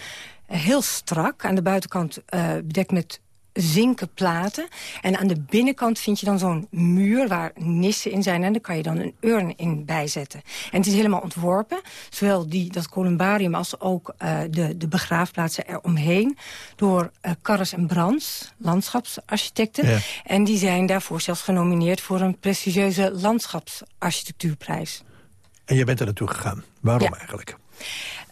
Uh, heel strak. Aan de buitenkant bedekt met zinken platen. En aan de binnenkant vind je dan zo'n muur waar nissen in zijn. En daar kan je dan een urn in bijzetten. En het is helemaal ontworpen. Zowel die, dat columbarium als ook uh, de, de begraafplaatsen eromheen. Door uh, Karres en Brands, landschapsarchitecten. En die zijn daarvoor zelfs genomineerd voor een prestigieuze landschapsarchitectuurprijs.
En je bent er naartoe gegaan. Waarom eigenlijk?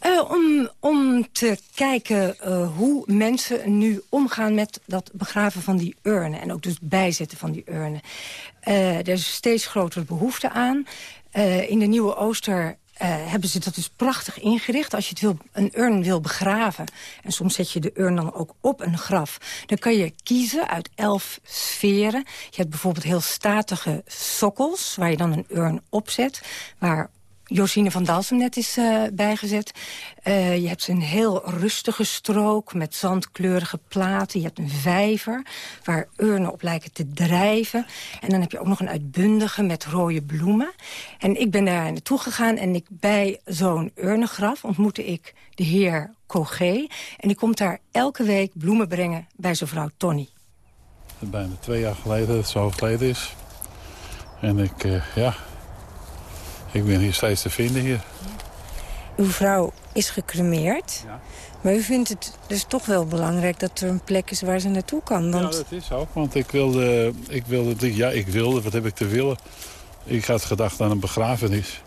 Uh, om, om te kijken uh, hoe mensen nu omgaan met dat begraven van die urnen. En ook dus bijzetten van die urnen. Uh, er is steeds grotere behoefte aan. in de Nieuwe Ooster hebben ze dat dus prachtig ingericht. Als je het wil, een urn wil begraven, en soms zet je de urn dan ook op een graf... dan kan je kiezen uit elf sferen. Je hebt bijvoorbeeld heel statige sokkels, waar je dan een urn opzet... waar Josine van Dalsem net is uh, bijgezet. Uh, je hebt een heel rustige strook met zandkleurige platen. Je hebt een vijver waar urnen op lijken te drijven. En dan heb je ook nog een uitbundige met rode bloemen. En ik ben daar naartoe gegaan en ik, bij zo'n urnengraf ontmoette ik de heer Cogé. En die komt daar elke week bloemen brengen bij zijn vrouw Tony.
Bijna twee jaar geleden dat het zo geleden is. En ik, uh, ja, ik ben hier steeds te vinden hier.
Uw vrouw is gecremeerd. Ja. Maar u vindt het dus toch wel belangrijk dat er een plek is waar ze naartoe kan. Want...
Ja, dat is ook. Want ik wilde, ik wilde, ja, ik wilde, wat heb ik te willen? Ik had gedacht aan een begrafenis.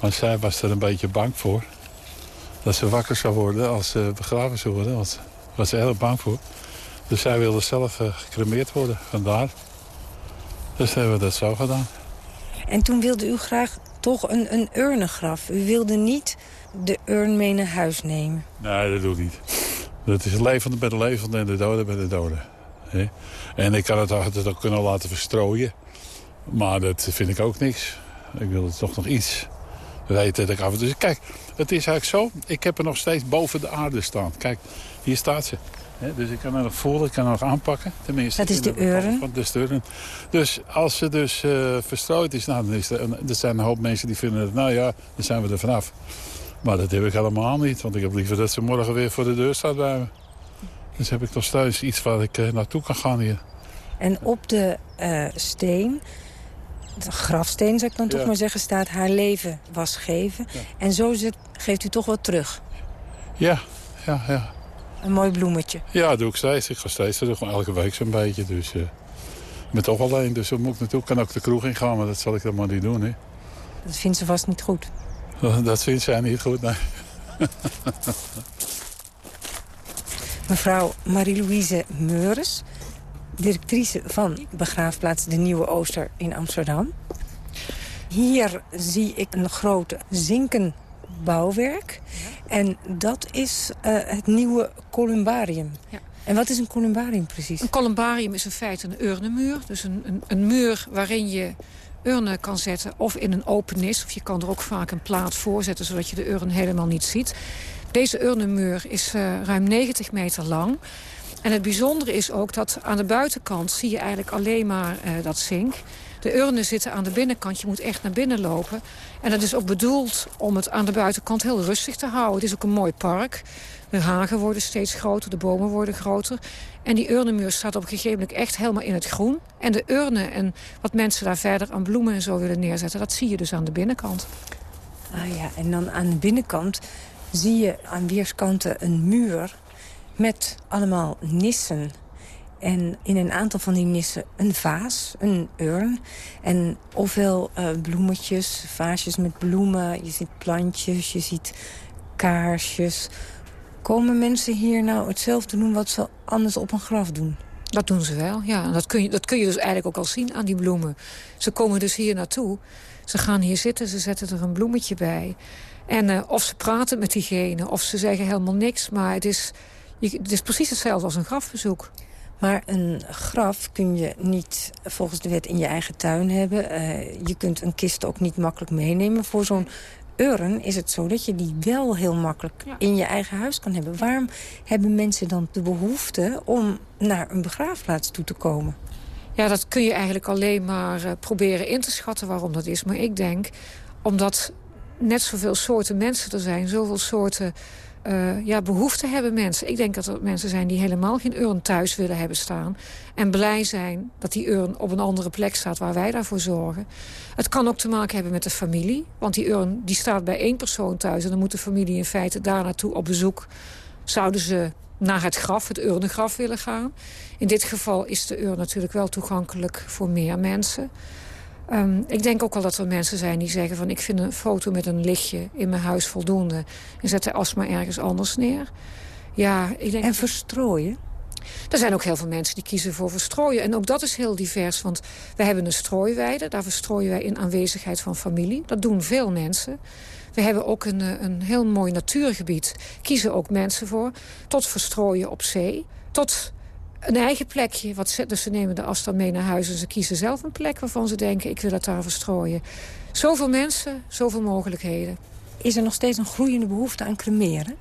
Maar zij was er een beetje bang voor. Dat ze wakker zou worden als ze begraven zou worden. Want daar was ze heel bang voor. Dus zij wilde zelf uh, gecremeerd worden, vandaar. Dus hebben we dat zo gedaan.
En toen wilde u graag toch een, een urnengraf. U wilde niet de urn mee naar huis nemen.
Nee, dat doe ik niet. Dat is het levende bij de levende en de dode bij de dode. En ik kan het altijd ook kunnen laten verstrooien. Maar dat vind ik ook niks. Ik wil het toch nog iets weten dat ik af en toe... Kijk, het is eigenlijk zo. Ik heb er nog steeds boven de aarde staan. Kijk, hier staat ze dus ik kan haar nog voelen, ik kan haar nog aanpakken. Tenminste,
dat is de uren?
Van de sturen. Dus als ze dus uh, verstrooid is, nou, dan is er, er zijn een hoop mensen die vinden, dat, nou ja, dan zijn we er vanaf. Maar dat heb ik helemaal niet, want ik heb liever dat ze morgen weer voor de deur staat bij me. Dus heb ik toch steeds iets waar ik uh, naartoe kan gaan hier.
En op de uh, steen, de grafsteen zou ik dan toch maar zeggen, staat haar leven was geven. En zo zit, geeft u toch wat terug?
Ja, ja, ja.
Een mooi bloemetje.
Ja, dat doe ik steeds. Ik ga steeds. Gewoon elke week zo'n beetje. Dus uh, ik ben toch alleen. Dus dan moet ik naartoe. kan ook de kroeg ingaan, maar dat zal ik dan maar niet doen. Hè.
Dat vindt ze vast niet goed.
Dat vindt zij niet goed, nee.
Mevrouw Marie-Louise Meures, directrice van begraafplaats De Nieuwe Ooster in Amsterdam. Hier zie ik een grote zinken bouwwerk. En dat is uh, het nieuwe columbarium. Ja. En wat is een columbarium precies?
Een columbarium is in feite een urnenmuur. Dus een, een, een muur waarin je urnen kan zetten of in een open nis. Of je kan er ook vaak een plaat voor zetten, zodat je de urn helemaal niet ziet. Deze urnenmuur is uh, ruim 90 meter lang. En het bijzondere is ook dat aan de buitenkant zie je eigenlijk alleen maar uh, dat zink. De urnen zitten aan de binnenkant. Je moet echt naar binnen lopen. En dat is ook bedoeld om het aan de buitenkant heel rustig te houden. Het is ook een mooi park. De hagen worden steeds groter, de bomen worden groter. En die urnenmuur staat op een gegeven moment echt helemaal in het groen. En de urnen en wat mensen daar verder aan bloemen en zo willen neerzetten... dat zie je dus aan de binnenkant.
Ah ja, en dan aan de binnenkant zie je aan weerskanten een muur... met allemaal nissen en in een aantal van die nissen een vaas, een urn. En ofwel uh, bloemetjes, vaasjes met bloemen. Je ziet plantjes, je ziet kaarsjes. Komen mensen hier nou hetzelfde doen wat ze anders op een graf doen?
Dat doen ze wel, ja. Dat kun, je, dat kun je dus eigenlijk ook al zien aan die bloemen. Ze komen dus hier naartoe. Ze gaan hier zitten, ze zetten er een bloemetje bij. En uh, of ze praten met diegene, of ze zeggen helemaal niks. Maar het is, het is precies hetzelfde als een grafbezoek.
Maar een graf kun je niet volgens de wet in je eigen tuin hebben. Uh, je kunt een kist ook niet makkelijk meenemen. Voor zo'n urn is het zo dat je die wel heel makkelijk in je eigen huis kan hebben. Waarom hebben mensen dan de behoefte om naar een begraafplaats toe te komen?
Ja, dat kun je eigenlijk alleen maar uh, proberen in te schatten waarom dat is. Maar ik denk, omdat net zoveel soorten mensen er zijn... zoveel soorten uh, ja, behoefte hebben mensen. Ik denk dat er mensen zijn die helemaal geen urn thuis willen hebben staan. En blij zijn dat die urn op een andere plek staat waar wij daarvoor zorgen. Het kan ook te maken hebben met de familie. Want die urn die staat bij één persoon thuis. En dan moet de familie in feite daar naartoe op bezoek. Zouden ze naar het graf, het urnengraf willen gaan. In dit geval is de urn natuurlijk wel toegankelijk voor meer mensen. Um, ik denk ook wel dat er mensen zijn die zeggen van... ik vind een foto met een lichtje in mijn huis voldoende... en zet de asma ergens anders neer. Ja, ik denk...
En verstrooien?
Er zijn ook heel veel mensen die kiezen voor verstrooien. En ook dat is heel divers, want we hebben een strooiweide. Daar verstrooien wij in aanwezigheid van familie. Dat doen veel mensen. We hebben ook een, eh, een heel mooi natuurgebied. Kiezen ook mensen voor. Tot verstrooien op zee. Tot een eigen plekje. Wat ze, dus ze nemen de afstand mee naar huis en ze kiezen zelf een plek waarvan ze denken... ik wil dat daar verstrooien. Zoveel mensen, zoveel mogelijkheden.
Is er nog steeds een groeiende behoefte aan cremeren?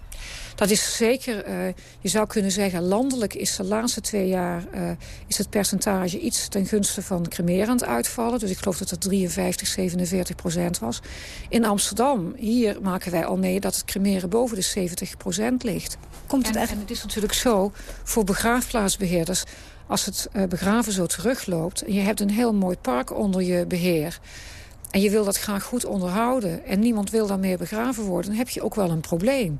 Dat is zeker, uh, je zou kunnen zeggen, landelijk is de laatste twee jaar... Uh, is het percentage iets ten gunste van cremeren aan het uitvallen. Dus ik geloof dat het 53, 47 procent was. In Amsterdam, hier maken wij al mee dat het cremeren boven de 70 procent ligt. Komt het en, en het is natuurlijk zo, voor begraafplaatsbeheerders... als het uh, begraven zo terugloopt... en je hebt een heel mooi park onder je beheer... en je wil dat graag goed onderhouden... en niemand wil daar meer begraven worden... dan heb je ook wel een probleem.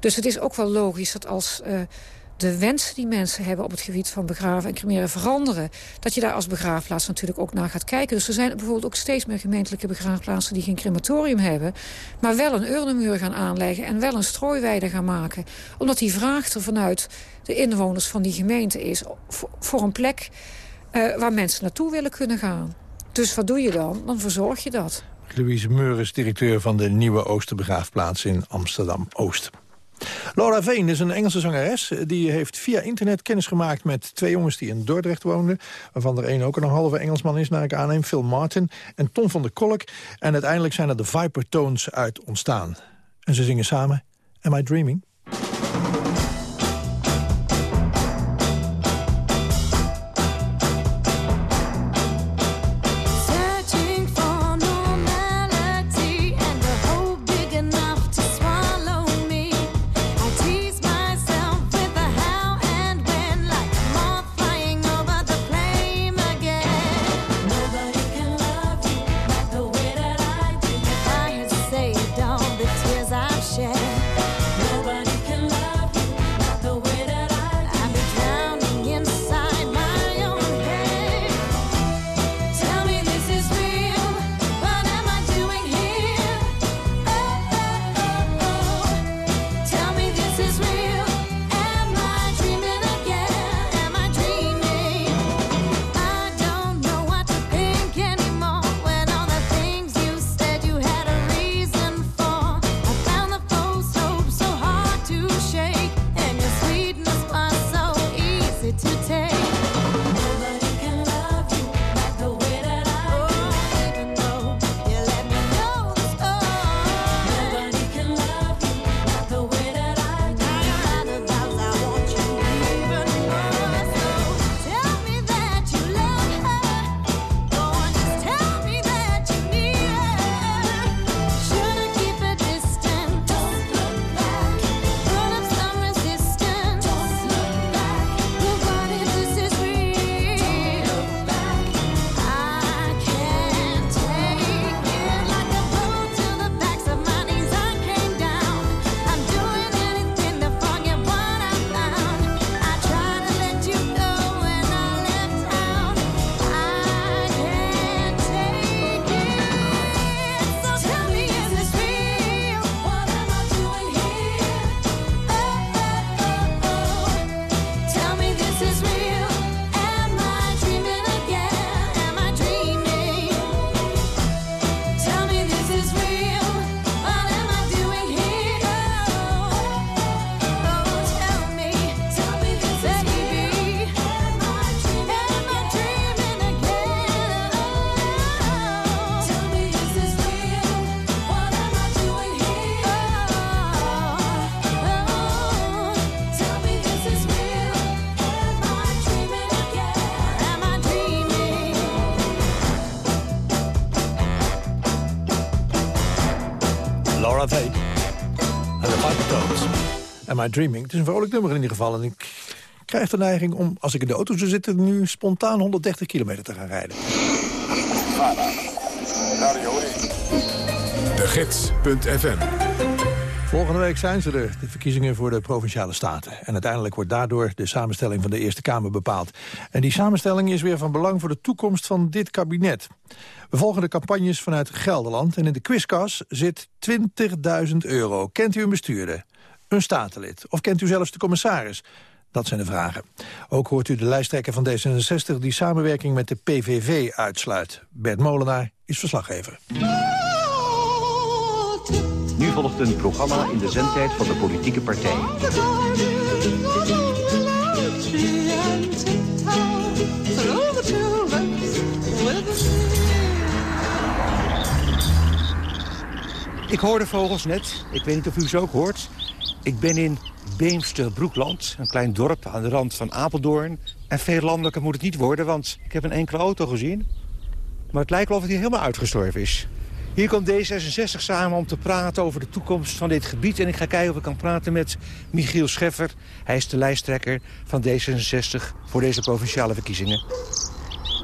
Dus het is ook wel logisch dat als uh, de wensen die mensen hebben... op het gebied van begraven en cremeren veranderen... dat je daar als begraafplaats natuurlijk ook naar gaat kijken. Dus er zijn bijvoorbeeld ook steeds meer gemeentelijke begraafplaatsen... die geen crematorium hebben, maar wel een urnenmuur gaan aanleggen... en wel een strooiweide gaan maken. Omdat die vraag er vanuit de inwoners van die gemeente is... voor een plek uh, waar mensen naartoe willen kunnen gaan. Dus wat doe je dan? Dan verzorg je dat.
Louise Meuris, directeur van de Nieuwe Oosterbegraafplaats in Amsterdam-Oost. Laura Veen is een Engelse zangeres. Die heeft via internet kennis gemaakt met twee jongens die in Dordrecht woonden. Waarvan er een ook een halve Engelsman is, naar ik aanneem. Phil Martin en Tom van der Kolk. En uiteindelijk zijn er de Viper Tones uit ontstaan. En ze zingen samen Am I Dreaming? My Dreaming. Het is een vrolijk nummer in ieder geval. En ik krijg de neiging om, als ik in de auto zou zitten... nu spontaan 130 kilometer te gaan rijden.
De Gids.fm
Volgende week zijn ze er, de verkiezingen voor de Provinciale Staten. En uiteindelijk wordt daardoor de samenstelling van de Eerste Kamer bepaald. En die samenstelling is weer van belang voor de toekomst van dit kabinet. We volgen de campagnes vanuit Gelderland en in de quizkas zit 20.000 euro. Kent u een bestuurder? Een statenlid? Of kent u zelfs de commissaris? Dat zijn de vragen. Ook hoort u de lijsttrekker van D66 die samenwerking met de PVV uitsluit. Bert Molenaar is verslaggever.
Nu volgt een programma in de zendtijd van de politieke partij.
Ik hoor de vogels net. Ik weet niet of u ze ook hoort. Ik ben in Beemster Broekland, een klein dorp aan de rand van Apeldoorn. En veel landelijker moet het niet worden, want ik heb een enkele auto gezien. Maar het lijkt wel of het hier helemaal uitgestorven is. Hier komt D66 samen om te praten over de toekomst van dit gebied. En ik ga kijken of ik kan praten met Michiel Scheffer. Hij is de lijsttrekker van D66 voor deze provinciale verkiezingen.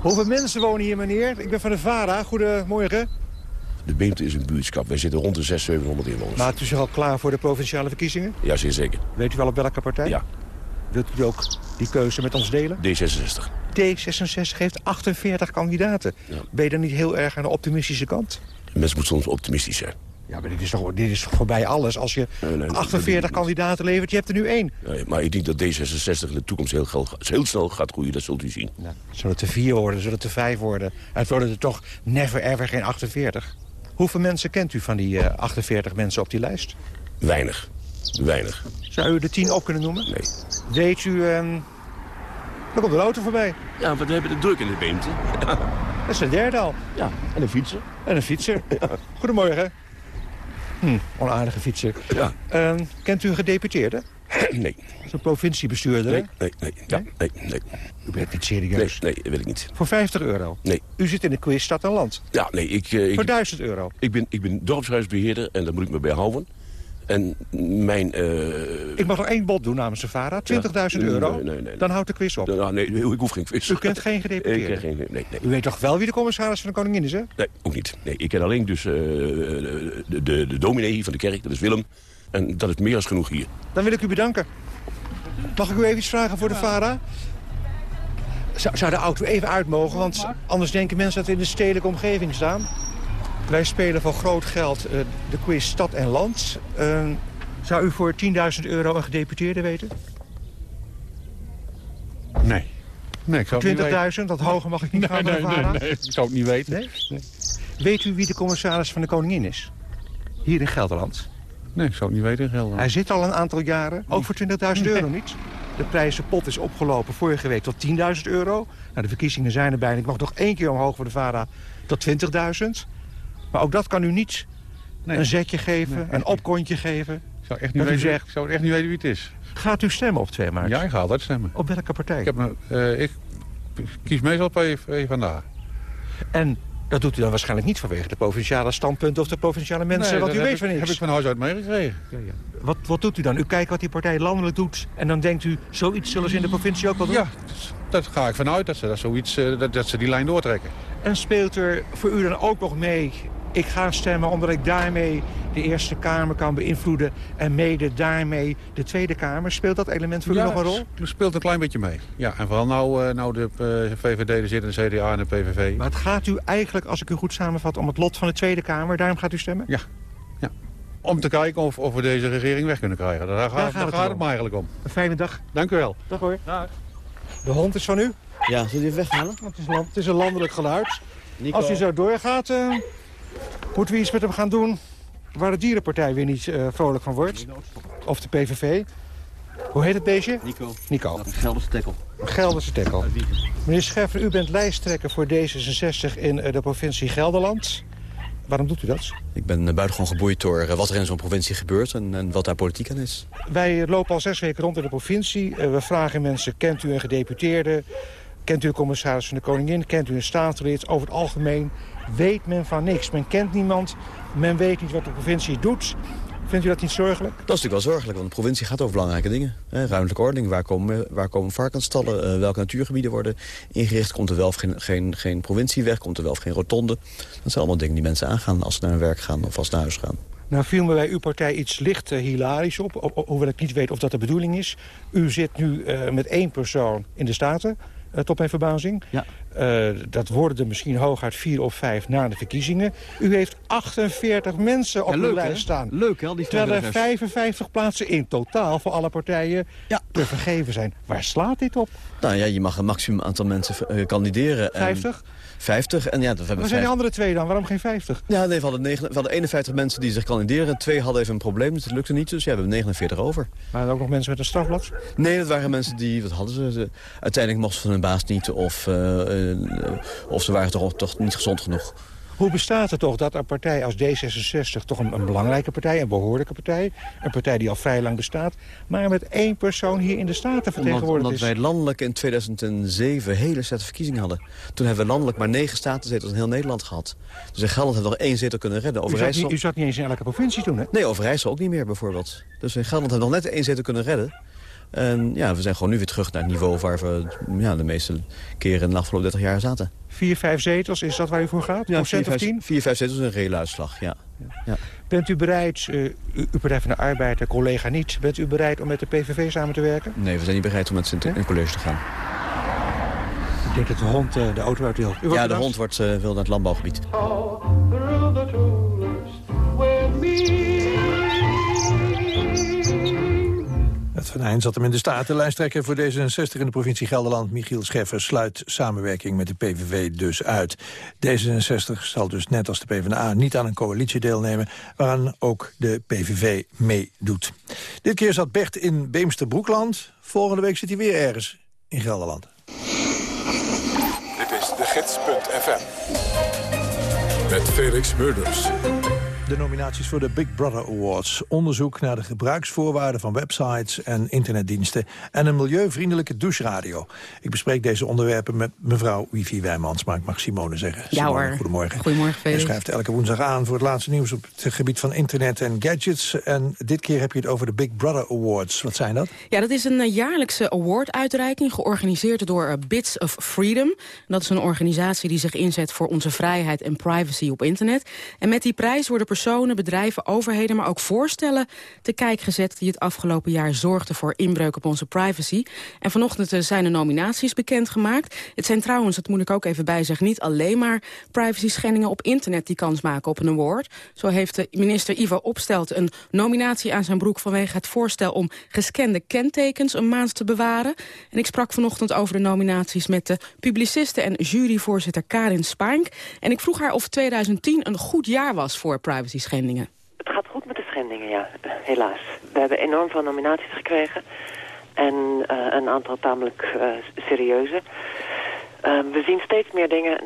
Hoeveel mensen wonen hier, meneer? Ik ben van de VARA. Goedemorgen.
De Beemte is een buurtschap. Wij zitten rond de 600, 700 inwoners.
Maakt u zich al klaar voor de provinciale verkiezingen?
Ja, zeer zeker.
Weet u wel op welke partij?
Ja.
Wilt u ook die keuze met ons delen?
D66.
D66 heeft 48 kandidaten. Ben je dan niet heel erg aan de optimistische kant?
Mensen moeten soms optimistisch zijn.
Ja, maar dit is toch, dit is toch voorbij alles. Als je
Nee, nee,
48 kandidaten levert, je hebt er nu één.
Nee, maar ik denk dat D66 in de toekomst heel, heel snel gaat groeien. Dat zult u zien.
Zullen het er vier worden, zullen het er vijf worden? Het worden er toch never ever geen 48. Hoeveel mensen kent u van die eh, 48 mensen op die lijst?
Weinig. Weinig.
Zou u de 10 op kunnen noemen?
Nee.
Weet u... ehm er komt een auto voorbij.
Ja, want we hebben het druk in de Beemte.
Dat is de derde al.
Ja, en een fietser.
En een fietser. Goedemorgen. Hm, onaardige fietser.
Ja.
Ehm, kent u een gedeputeerde?
Nee.
Zo'n provinciebestuurder?
Nee, nee, nee. Ja, nee, nee.
U bent niet
Nee,
serieus.
nee, dat wil ik niet.
Voor 50 euro?
Nee.
U zit in de quiz Stad en Land.
Ja, nee, ik... eh, ik
Voor 1000 euro.
Ik ben, ik ben dorpshuisbeheerder en daar moet ik me bij houden. En mijn... eh,
Ik mag nog één bod doen namens de VARA. 20.000 euro.
Nee, nee, nee.
Dan houdt de quiz op.
Nou, nee, ik hoef geen quiz.
U kent geen gedeputeerde?
Ik ken geen... Nee, nee.
U weet toch wel wie de commissaris van de koningin is, hè?
Nee, ook niet. Nee, ik ken alleen dus eh, de, de, de dominee van de kerk, dat is Willem. En dat is meer dan genoeg hier.
Dan wil ik u bedanken. Mag ik u even iets vragen voor de VARA? Zou, zou de auto even uit mogen? Want anders denken mensen dat we in de stedelijke omgeving staan. Wij spelen voor groot geld eh, de quiz Stad en Land. Eh, zou u voor 10.000 euro een gedeputeerde weten?
Nee. Nee, ik zou het niet weten.
20.000, dat hoger mag ik niet gaan
Nee, nee,
VARA.
nee, nee, ik zou het niet weten.
Nee? Weet u wie de commissaris van de koningin is? Hier in Gelderland.
Nee, ik zou het niet weten in Gelderland.
Hij zit al een aantal jaren, ook voor 20.000 euro niet. De prijzenpot is opgelopen vorige week tot 10.000 euro. Nou, de verkiezingen zijn er bijna. Ik mag nog één keer omhoog voor de VARA tot 20.000. Maar ook dat kan u niet
Nee.
een zetje geven,
Nee,
een opkontje geven.
Ik zou, echt niet weten,
zegt,
ik zou echt niet weten wie het is.
gaat u stemmen op 2 maart?
Ja, ik ga altijd stemmen.
Op welke partij?
Ik, heb eh, ik kies meestal PV vandaag.
En dat doet u dan waarschijnlijk niet vanwege de provinciale standpunten of de provinciale mensen, want u weet van
heb ik van huis uit meegekregen.
Wat, wat doet u dan? U kijkt wat die partij landelijk doet en dan denkt u, zoiets zullen ze in de provincie ook wel doen?
Ja, dat ga ik vanuit dat ze, dat zoiets, eh, dat, dat ze die lijn doortrekken.
En speelt er voor u dan ook nog mee... ik ga stemmen omdat ik daarmee de Eerste Kamer kan beïnvloeden... en mede daarmee de Tweede Kamer. Speelt dat element voor u nog een rol?
Het speelt een klein beetje mee. Ja, en vooral nou, eh, nou de eh, VVD er zit de CDA en de PVV.
Maar het gaat u eigenlijk, als ik u goed samenvat... om het lot van de Tweede Kamer. Daarom gaat u stemmen?
Ja. ja. Om te kijken of, of we deze regering weg kunnen krijgen. Daar gaat,
Daar
daar
gaat
gaat,
het om.
me eigenlijk om.
Een fijne dag.
Dank u wel.
Dag hoor. De hond is van u?
Ja, zul je even weghalen?
Het is, land, het is een landelijk geluid.
Nico.
Als u zo doorgaat, eh, moeten we iets met hem gaan doen... waar de dierenpartij weer niet eh, vrolijk van wordt. Of de PVV. Hoe heet het beestje?
Nico.
Nico.
Een Gelderse tekkel.
Een Gelderse tekkel. Meneer Scheffer, u bent lijsttrekker voor D66 in eh, de provincie Gelderland. Waarom doet u dat?
Ik ben eh, buitengewoon geboeid door wat er in zo'n provincie gebeurt en, en wat daar politiek aan is.
Wij lopen al zes weken rond in de provincie. We vragen mensen, kent u een gedeputeerde? Kent u een commissaris van de koningin? Kent u een staatslid? Over het algemeen weet men van niks. Men kent niemand. Men weet niet wat de provincie doet. Vindt u dat niet zorgelijk?
Dat is natuurlijk wel zorgelijk, want de provincie gaat over belangrijke dingen. Ruimtelijke ordening, waar komen, waar komen varkensstallen, eh, welke natuurgebieden worden ingericht. Komt er wel of geen, geen, geen provincie weg, komt er wel of geen rotonde. Dat zijn allemaal dingen die mensen aangaan als ze naar hun werk gaan of als ze naar huis gaan.
Nou viel me bij uw partij iets licht eh, hilarisch op. Ho- ho- Hoewel ik niet weet of dat de bedoeling is. U zit nu eh, met één persoon in de Staten. Eh, tot mijn verbazing.
Ja.
Eh, dat worden er misschien hooguit vier of vijf na de verkiezingen. U heeft 48 mensen op
Ja,
uw lijst
hè?
staan.
Leuk, hè, die
Terwijl er
vrijwilligers.
55 plaatsen in totaal voor alle partijen te vergeven zijn. Waar slaat dit op?
Nou ja, je mag een maximum aantal mensen eh, kandideren. en-
50?
50, en ja, dat we hebben
Waar zijn die andere twee dan? Waarom geen 50?
Ja, nee, we hadden, negen, we hadden 51 mensen die zich kandideren. Twee hadden even een probleem, dus het lukte niet. Dus ja, we hebben 49 over.
Waren er ook nog mensen met een strafblad?
Nee, dat waren mensen die, wat hadden ze? ze uiteindelijk mochten ze van hun baas niet of, eh, eh, of ze waren toch, toch niet gezond genoeg.
Hoe bestaat het toch dat een partij als D66, toch een, een, belangrijke partij, een behoorlijke partij... een partij die al vrij lang bestaat, maar met één persoon hier in de Staten vertegenwoordigd
omdat, omdat
is?
wij landelijk in 2007 hele sette verkiezingen hadden. Toen hebben we landelijk maar negen statenzetels in heel Nederland gehad. Dus in Gelderland hebben we nog één zetel kunnen redden.
U zat,
Overijssel...
niet, u zat niet eens in elke provincie toen, hè?
Nee, Overijssel ook niet meer bijvoorbeeld. Dus in Gelderland hebben we nog net één zetel kunnen redden. En ja, we zijn gewoon nu weer terug naar het niveau waar we ja, de meeste keren in de afgelopen 30 jaar zaten.
Vier, vijf zetels, is dat waar u voor gaat?
Ja,
Procent
vier,
of tien?
vier, vijf zetels is een reële uitslag, ja. ja.
Bent u bereid, uh, uw Partij van de Arbeid, de collega niet... bent u bereid om met de PVV samen te werken?
Nee, we zijn niet bereid om met in het college te gaan.
Ik denk dat de hond uh, de auto uit wil.
Ja, de hond wordt, uh, wil naar het landbouwgebied.
Het venijn zat hem in de staten. Lijsttrekker voor D66 in de provincie Gelderland, Michiel Scheffer, sluit samenwerking met de PVV dus uit. D66 zal dus net als de PvdA niet aan een coalitie deelnemen, waaraan ook de PVV meedoet. Dit keer zat Bert in Beemster-Broekland. Volgende week zit hij weer ergens in Gelderland.
Dit is de gids.fm. Met Felix Murders.
De nominaties voor de Big Brother Awards. Onderzoek naar de gebruiksvoorwaarden van websites en internetdiensten. En een milieuvriendelijke doucheradio. Ik bespreek deze onderwerpen met mevrouw Wifi Wijmans. Maar ik mag Simone zeggen.
Ja
Simone,
hoor.
Goedemorgen.
Goedemorgen, Felix.
Je schrijft elke woensdag aan voor het laatste nieuws op het gebied van internet en gadgets. En dit keer heb je het over de Big Brother Awards. Wat zijn dat?
Ja, dat is een uh, jaarlijkse awarduitreiking georganiseerd door uh, Bits of Freedom. Dat is een organisatie die zich inzet voor onze vrijheid en privacy op internet. En met die prijs worden personen, bedrijven, overheden... maar ook voorstellen te kijk gezet die het afgelopen jaar zorgden voor inbreuk op onze privacy. En vanochtend uh, zijn er nominaties bekendgemaakt. Het zijn trouwens, dat moet ik ook even bijzeggen... niet alleen maar privacy schendingen op internet die kans maken op een award. Zo heeft de minister Ivo Opstelt een nominatie aan zijn broek... vanwege het voorstel om gescande kentekens een maand te bewaren. En ik sprak vanochtend over de nominaties met de publiciste en juryvoorzitter Karin Spaank. En ik vroeg haar of 2010 een goed jaar was voor privacy schendingen.
Het gaat goed met de schendingen, ja, helaas. We hebben enorm veel nominaties gekregen. En uh, een aantal tamelijk uh, serieuze. Uh, we zien steeds meer dingen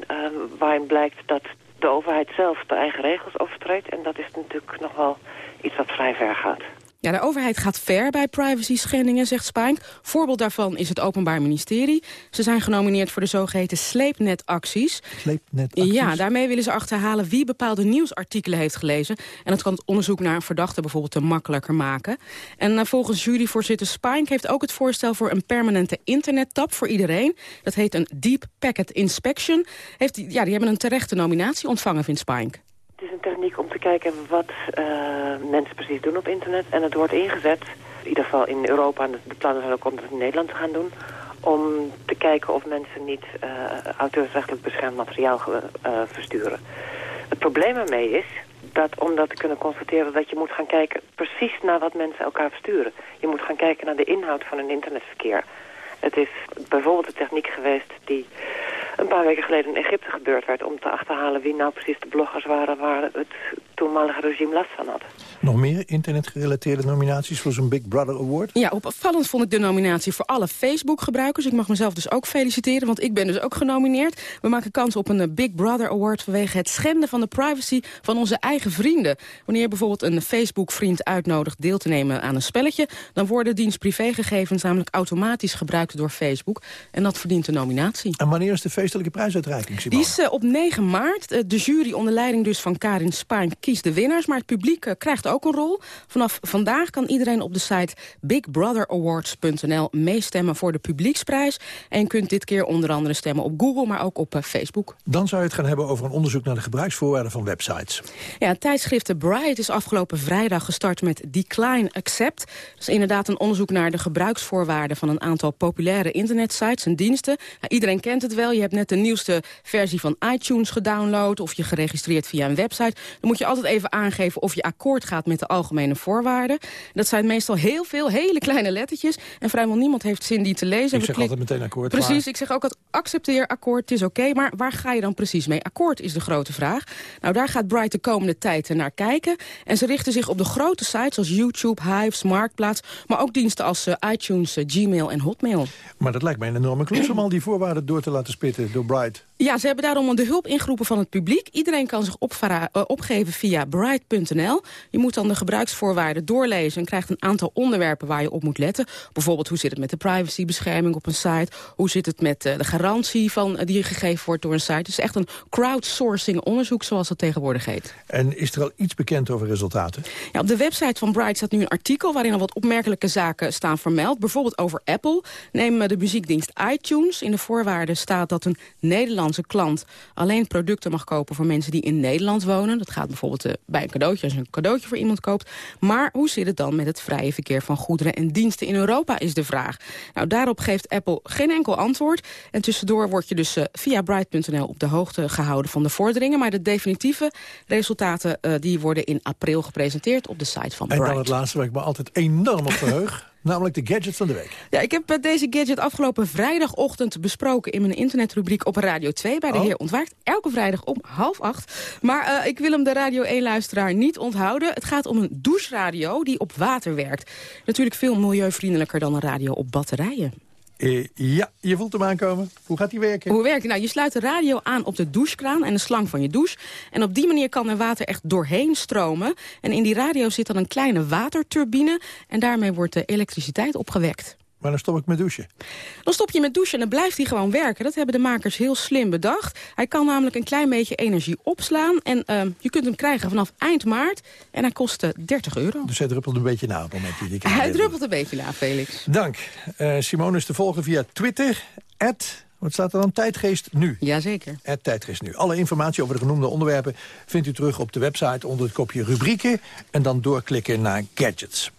waarin blijkt dat de overheid zelf de eigen regels overtreedt. En dat is natuurlijk nog wel iets wat vrij ver gaat.
Ja, de overheid gaat ver bij privacy schendingen, zegt Spijn. Voorbeeld daarvan is het Openbaar Ministerie. Ze zijn genomineerd voor de zogeheten sleepnetacties.
Sleepnetacties?
Ja, daarmee willen ze achterhalen wie bepaalde nieuwsartikelen heeft gelezen. En dat kan het onderzoek naar een verdachte bijvoorbeeld te makkelijker maken. En uh, volgens juryvoorzitter Spijn heeft ook het voorstel voor een permanente internettap voor iedereen. Dat heet een Deep Packet Inspection. Heeft, ja, die hebben een terechte nominatie ontvangen, vindt Spijn.
Het is een techniek om te kijken wat uh, mensen precies doen op internet. En het wordt ingezet, in ieder geval in Europa... en de plannen zijn ook om het in Nederland te gaan doen... om te kijken of mensen niet uh, auteursrechtelijk beschermd materiaal uh, versturen. Het probleem ermee is dat om dat te kunnen constateren... dat je moet gaan kijken precies naar wat mensen elkaar versturen. Je moet gaan kijken naar de inhoud van een internetverkeer. Het is bijvoorbeeld de techniek geweest die een paar weken geleden in Egypte gebeurd werd... om te achterhalen wie nou precies de bloggers waren... waar het toenmalige regime last van had.
Nog meer internetgerelateerde nominaties voor zo'n Big Brother Award?
Ja, opvallend vond ik de nominatie voor alle Facebook-gebruikers. Ik mag mezelf dus ook feliciteren, want ik ben dus ook genomineerd. We maken kans op een Big Brother Award vanwege het schenden van de privacy van onze eigen vrienden. Wanneer je bijvoorbeeld een Facebook-vriend uitnodigt deel te nemen aan een spelletje... dan worden diens privégegevens namelijk automatisch gebruikt door Facebook. En dat verdient de nominatie.
En wanneer is de feestelijke prijsuitreiking, Simone?
Die is uh, op 9 maart. Uh, de jury onder leiding dus van Karin Spaan kiest de winnaars. Maar het publiek uh, krijgt ook een rol. Vanaf vandaag kan iedereen op de site bigbrotherawards.nl meestemmen voor de publieksprijs. En je kunt dit keer onder andere stemmen op Google, maar ook op Facebook.
Dan zou je het gaan hebben over een onderzoek naar de gebruiksvoorwaarden van websites.
Ja, het tijdschrift The Bright is afgelopen vrijdag gestart met Decline Accept. Dat is inderdaad een onderzoek naar de gebruiksvoorwaarden van een aantal populaire internetsites en diensten. Nou, iedereen kent het wel. Je hebt net de nieuwste versie van iTunes gedownload of je geregistreerd via een website. Dan moet je altijd even aangeven of je akkoord gaat met de algemene voorwaarden. Dat zijn meestal heel veel hele kleine lettertjes en vrijwel niemand heeft zin die te lezen.
Ik zeg altijd meteen akkoord.
Precies, ik zeg ook altijd accepteer akkoord, het is oké. Okay, maar waar ga je dan precies mee? Akkoord is de grote vraag. Nou, daar gaat Bright de komende tijd naar kijken. En ze richten zich op de grote sites als YouTube, Hives, Marktplaats, maar ook diensten als uh, iTunes, uh, Gmail en Hotmail.
Maar dat lijkt mij een enorme klus om al die voorwaarden door te laten spitten door Bright.
Ja, ze hebben daarom de hulp ingeroepen van het publiek. Iedereen kan zich eh, opgeven via bright.nl. Je moet dan de gebruiksvoorwaarden doorlezen... en krijgt een aantal onderwerpen waar je op moet letten. Bijvoorbeeld, hoe zit het met de privacybescherming op een site? Hoe zit het met eh, de garantie van, eh, die gegeven wordt door een site? Het is echt een crowdsourcing onderzoek, zoals het tegenwoordig heet.
En is er al iets bekend over resultaten?
Ja, op de website van Bright staat nu een artikel... waarin al wat opmerkelijke zaken staan vermeld. Bijvoorbeeld over Apple. Neem de muziekdienst iTunes. In de voorwaarden staat dat een Nederlandse klant... alleen producten mag kopen voor mensen die in Nederland wonen. Dat gaat bijvoorbeeld eh, bij een cadeautje als je een cadeautje voor iemand koopt. Maar hoe zit het dan met het vrije verkeer van goederen en diensten in Europa, is de vraag. Nou, daarop geeft Apple geen enkel antwoord. En tussendoor word je dus eh, via Bright.nl op de hoogte gehouden van de vorderingen. Maar de definitieve resultaten eh, die worden in april gepresenteerd op de site van
En
Bright.
dan het laatste waar ik me altijd enorm op verheug. namelijk de gadgets van de week.
Ja, ik heb eh, deze gadget afgelopen vrijdagochtend besproken... in mijn internetrubriek op Radio 2 bij de
Oh.
heer Ontwaakt. Elke vrijdag om half acht. Maar eh, ik wil hem de Radio 1-luisteraar niet onthouden. Het gaat om een doucheradio die op water werkt. Natuurlijk veel milieuvriendelijker dan een radio op batterijen.
Eh, ja, je voelt hem aankomen. Hoe gaat die werken?
Hoe werkt het? Nou, je sluit de radio aan op de douchekraan en de slang van je douche. En op die manier kan er water echt doorheen stromen. En in die radio zit dan een kleine waterturbine. En daarmee wordt de elektriciteit opgewekt.
Maar dan stop ik met douchen.
Dan stop je met douchen en dan blijft hij gewoon werken. Dat hebben de makers heel slim bedacht. Hij kan namelijk een klein beetje energie opslaan. En ehm, je kunt hem krijgen vanaf eind maart. En hij kost eh, 30 euro.
Dus hij druppelt een beetje na op het moment. Die
Hij druppelt een beetje na, Felix.
Dank. Eh Simone is te volgen via Twitter. At, wat staat er dan? Tijdgeest nu.
Jazeker.
At Tijdgeest nu. Alle informatie over de genoemde onderwerpen vindt u terug op de website onder het kopje rubrieken. En dan doorklikken naar gadgets.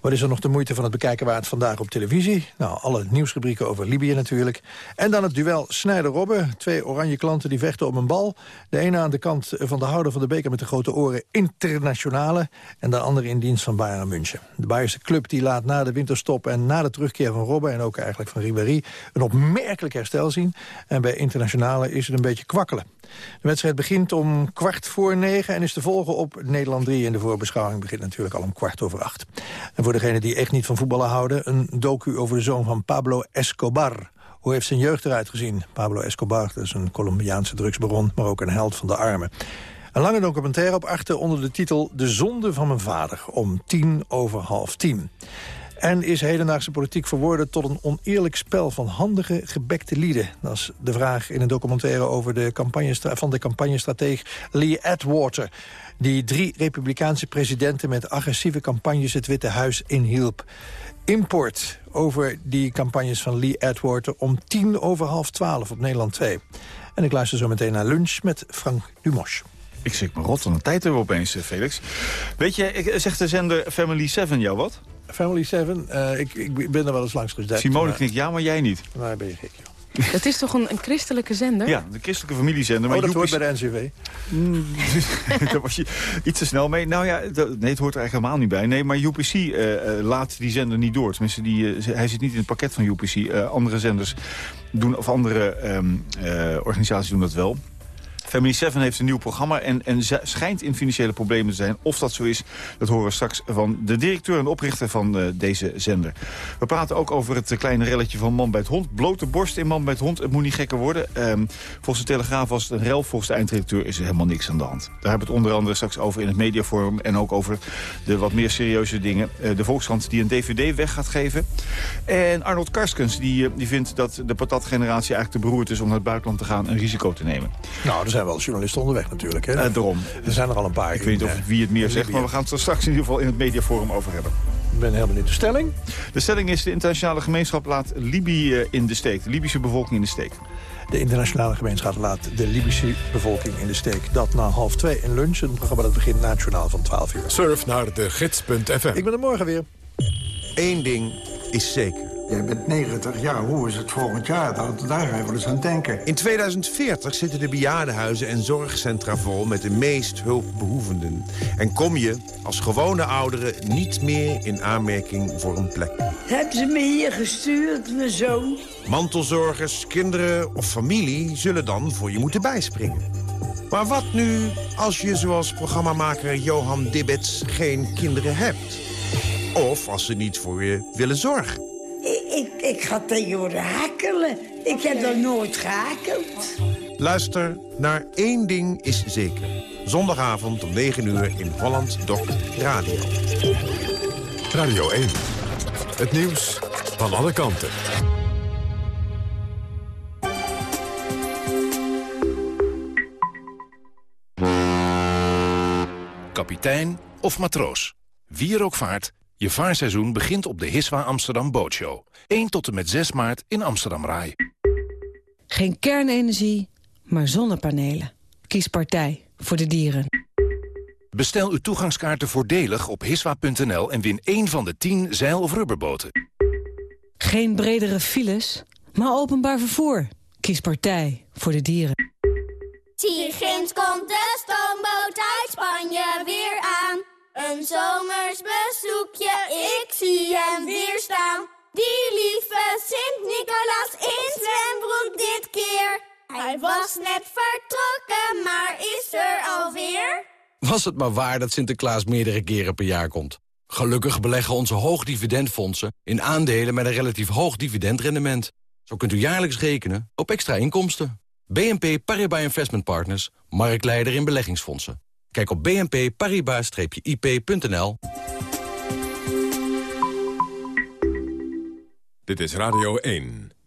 Wat is er nog de moeite van het bekijken waard vandaag op televisie? Nou, alle nieuwsrubrieken over Libië natuurlijk. En dan het duel Snijder-Robben. Twee oranje klanten die vechten om een bal. De ene aan de kant van de houder van de beker met de grote oren internationale. En de andere in dienst van Bayern München. De Bayerse club die laat na de winterstop en na de terugkeer van Robben... en ook eigenlijk van Ribéry een opmerkelijk herstel zien. En bij internationale is het een beetje kwakkelen. De wedstrijd begint om kwart voor negen en is te volgen op Nederland 3. En de voorbeschouwing begint natuurlijk al om kwart over acht. En voor degenen die echt niet van voetballen houden... een docu over de zoon van Pablo Escobar. Hoe heeft zijn jeugd eruit gezien? Pablo Escobar, dat is een Colombiaanse drugsbaron... maar ook een held van de armen. Een lange documentaire op achter onder de titel... De zonde van mijn vader, om tien over half tien. En is hedendaagse politiek verworden tot een oneerlijk spel van handige, gebekte lieden? Dat is de vraag in een documentaire over de van de campagnestrateeg Lee Atwater... die drie republikeinse presidenten met agressieve campagnes het Witte Huis inhielp. Import over die campagnes van Lee Atwater om tien over half twaalf op Nederland 2. En ik luister zo meteen naar lunch met Frank Dumos.
Ik zeg maar rot van de tijd hebben opeens, eh, Felix. Weet je, ik, zegt de zender Family 7 jou wat?
Family 7, eh, ik, ik ben er wel eens langs gezet.
Simone
maar-
knikt ja, maar jij niet.
Nou, ben je gek, joh.
Dat is toch een, een christelijke zender?
Ja, de christelijke familiezender.
Oh, dat
Joep
hoort
is-
bij de NCV.
Mm, Daar was je iets te snel mee. Nou ja, dat- nee, het hoort er eigenlijk helemaal niet bij. Nee, maar UPC eh, eh, laat die zender niet door. Tenminste, die, hij zit niet in het pakket van UPC. Eh, andere zenders doen, of andere ehm, eh, organisaties doen dat wel. Family 7 heeft een nieuw programma en, en schijnt in financiële problemen te zijn. Of dat zo is, dat horen we straks van de directeur en oprichter van eh, deze zender. We praten ook over het eh, kleine relletje van Man bij het Hond. Blote borst in Man bij het Hond, het moet niet gekker worden. Ehm, volgens de Telegraaf was het een rel, volgens de eindredacteur is er helemaal niks aan de hand. Daar hebben we het onder andere straks over in het mediaforum... en ook over de wat meer serieuze dingen. Eh, de Volkskrant die een dvd weg gaat geven. En Arnold Karskens die, die vindt dat de patatgeneratie eigenlijk te beroerd is... om naar het buitenland te gaan en risico te nemen.
Nou, er zijn wel journalisten onderweg natuurlijk. Hè?
Eh, daarom.
Er zijn er al een paar.
Ik weet niet of
in,
wie het meer zegt, maar we gaan het er straks in ieder geval in het mediaforum over hebben.
Ik ben heel benieuwd. De stelling?
De stelling is, de internationale gemeenschap laat Libië eh, in de steek. De Libische bevolking in de steek.
De internationale gemeenschap laat de Libische bevolking in de steek. Dat na half twee in lunch. Een programma dat begint na het journaal van 12 uur.
Surf naar de gids.fm.
Ik ben er morgen weer.
Eén ding is zeker.
Jij bent 90 jaar, hoe is het volgend jaar? Daar, daar ga je wel eens aan denken.
In 2040 zitten de bejaardenhuizen en zorgcentra vol met de meest hulpbehoevenden. En kom je als gewone ouderen niet meer in aanmerking voor een plek.
Hebben ze me hier gestuurd, mijn zoon?
Mantelzorgers, kinderen of familie zullen dan voor je moeten bijspringen. Maar wat nu als je zoals programmamaker Johan Dibbets geen kinderen hebt? Of als ze niet voor je willen zorgen?
Ik, ik, ga tegenwoordig hakelen. Ik heb nog nooit gehakeld.
Luister naar één ding is zeker. Zondagavond om 9 uur in Holland Doc Radio.
Radio 1. Het nieuws van alle kanten.
Kapitein of matroos. Wie er ook vaart, je vaarseizoen begint op de Hiswa Amsterdam Bootshow. 1 tot en met 6 maart in Amsterdam Rai.
Geen kernenergie, maar zonnepanelen. Kies partij voor de dieren.
Bestel uw toegangskaarten voordelig op hiswa.nl en win één van de 10 zeil- of rubberboten.
Geen bredere files, maar openbaar vervoer. Kies partij voor de dieren.
Tigins komt de stoomboot uit Spanje weer aan. Een zomers bezoekje, ik zie hem weer staan. Die lieve Sint-Nicolaas in zwembroek dit keer. Hij was net vertrokken, maar is er alweer.
Was het maar waar dat Sinterklaas meerdere keren per jaar komt. Gelukkig beleggen onze hoogdividendfondsen in aandelen met een relatief hoog dividendrendement. Zo kunt u jaarlijks rekenen op extra inkomsten. BNP Paribas Investment Partners, marktleider in beleggingsfondsen. Kijk op bnpparibas-ip.nl.
Dit is Radio 1.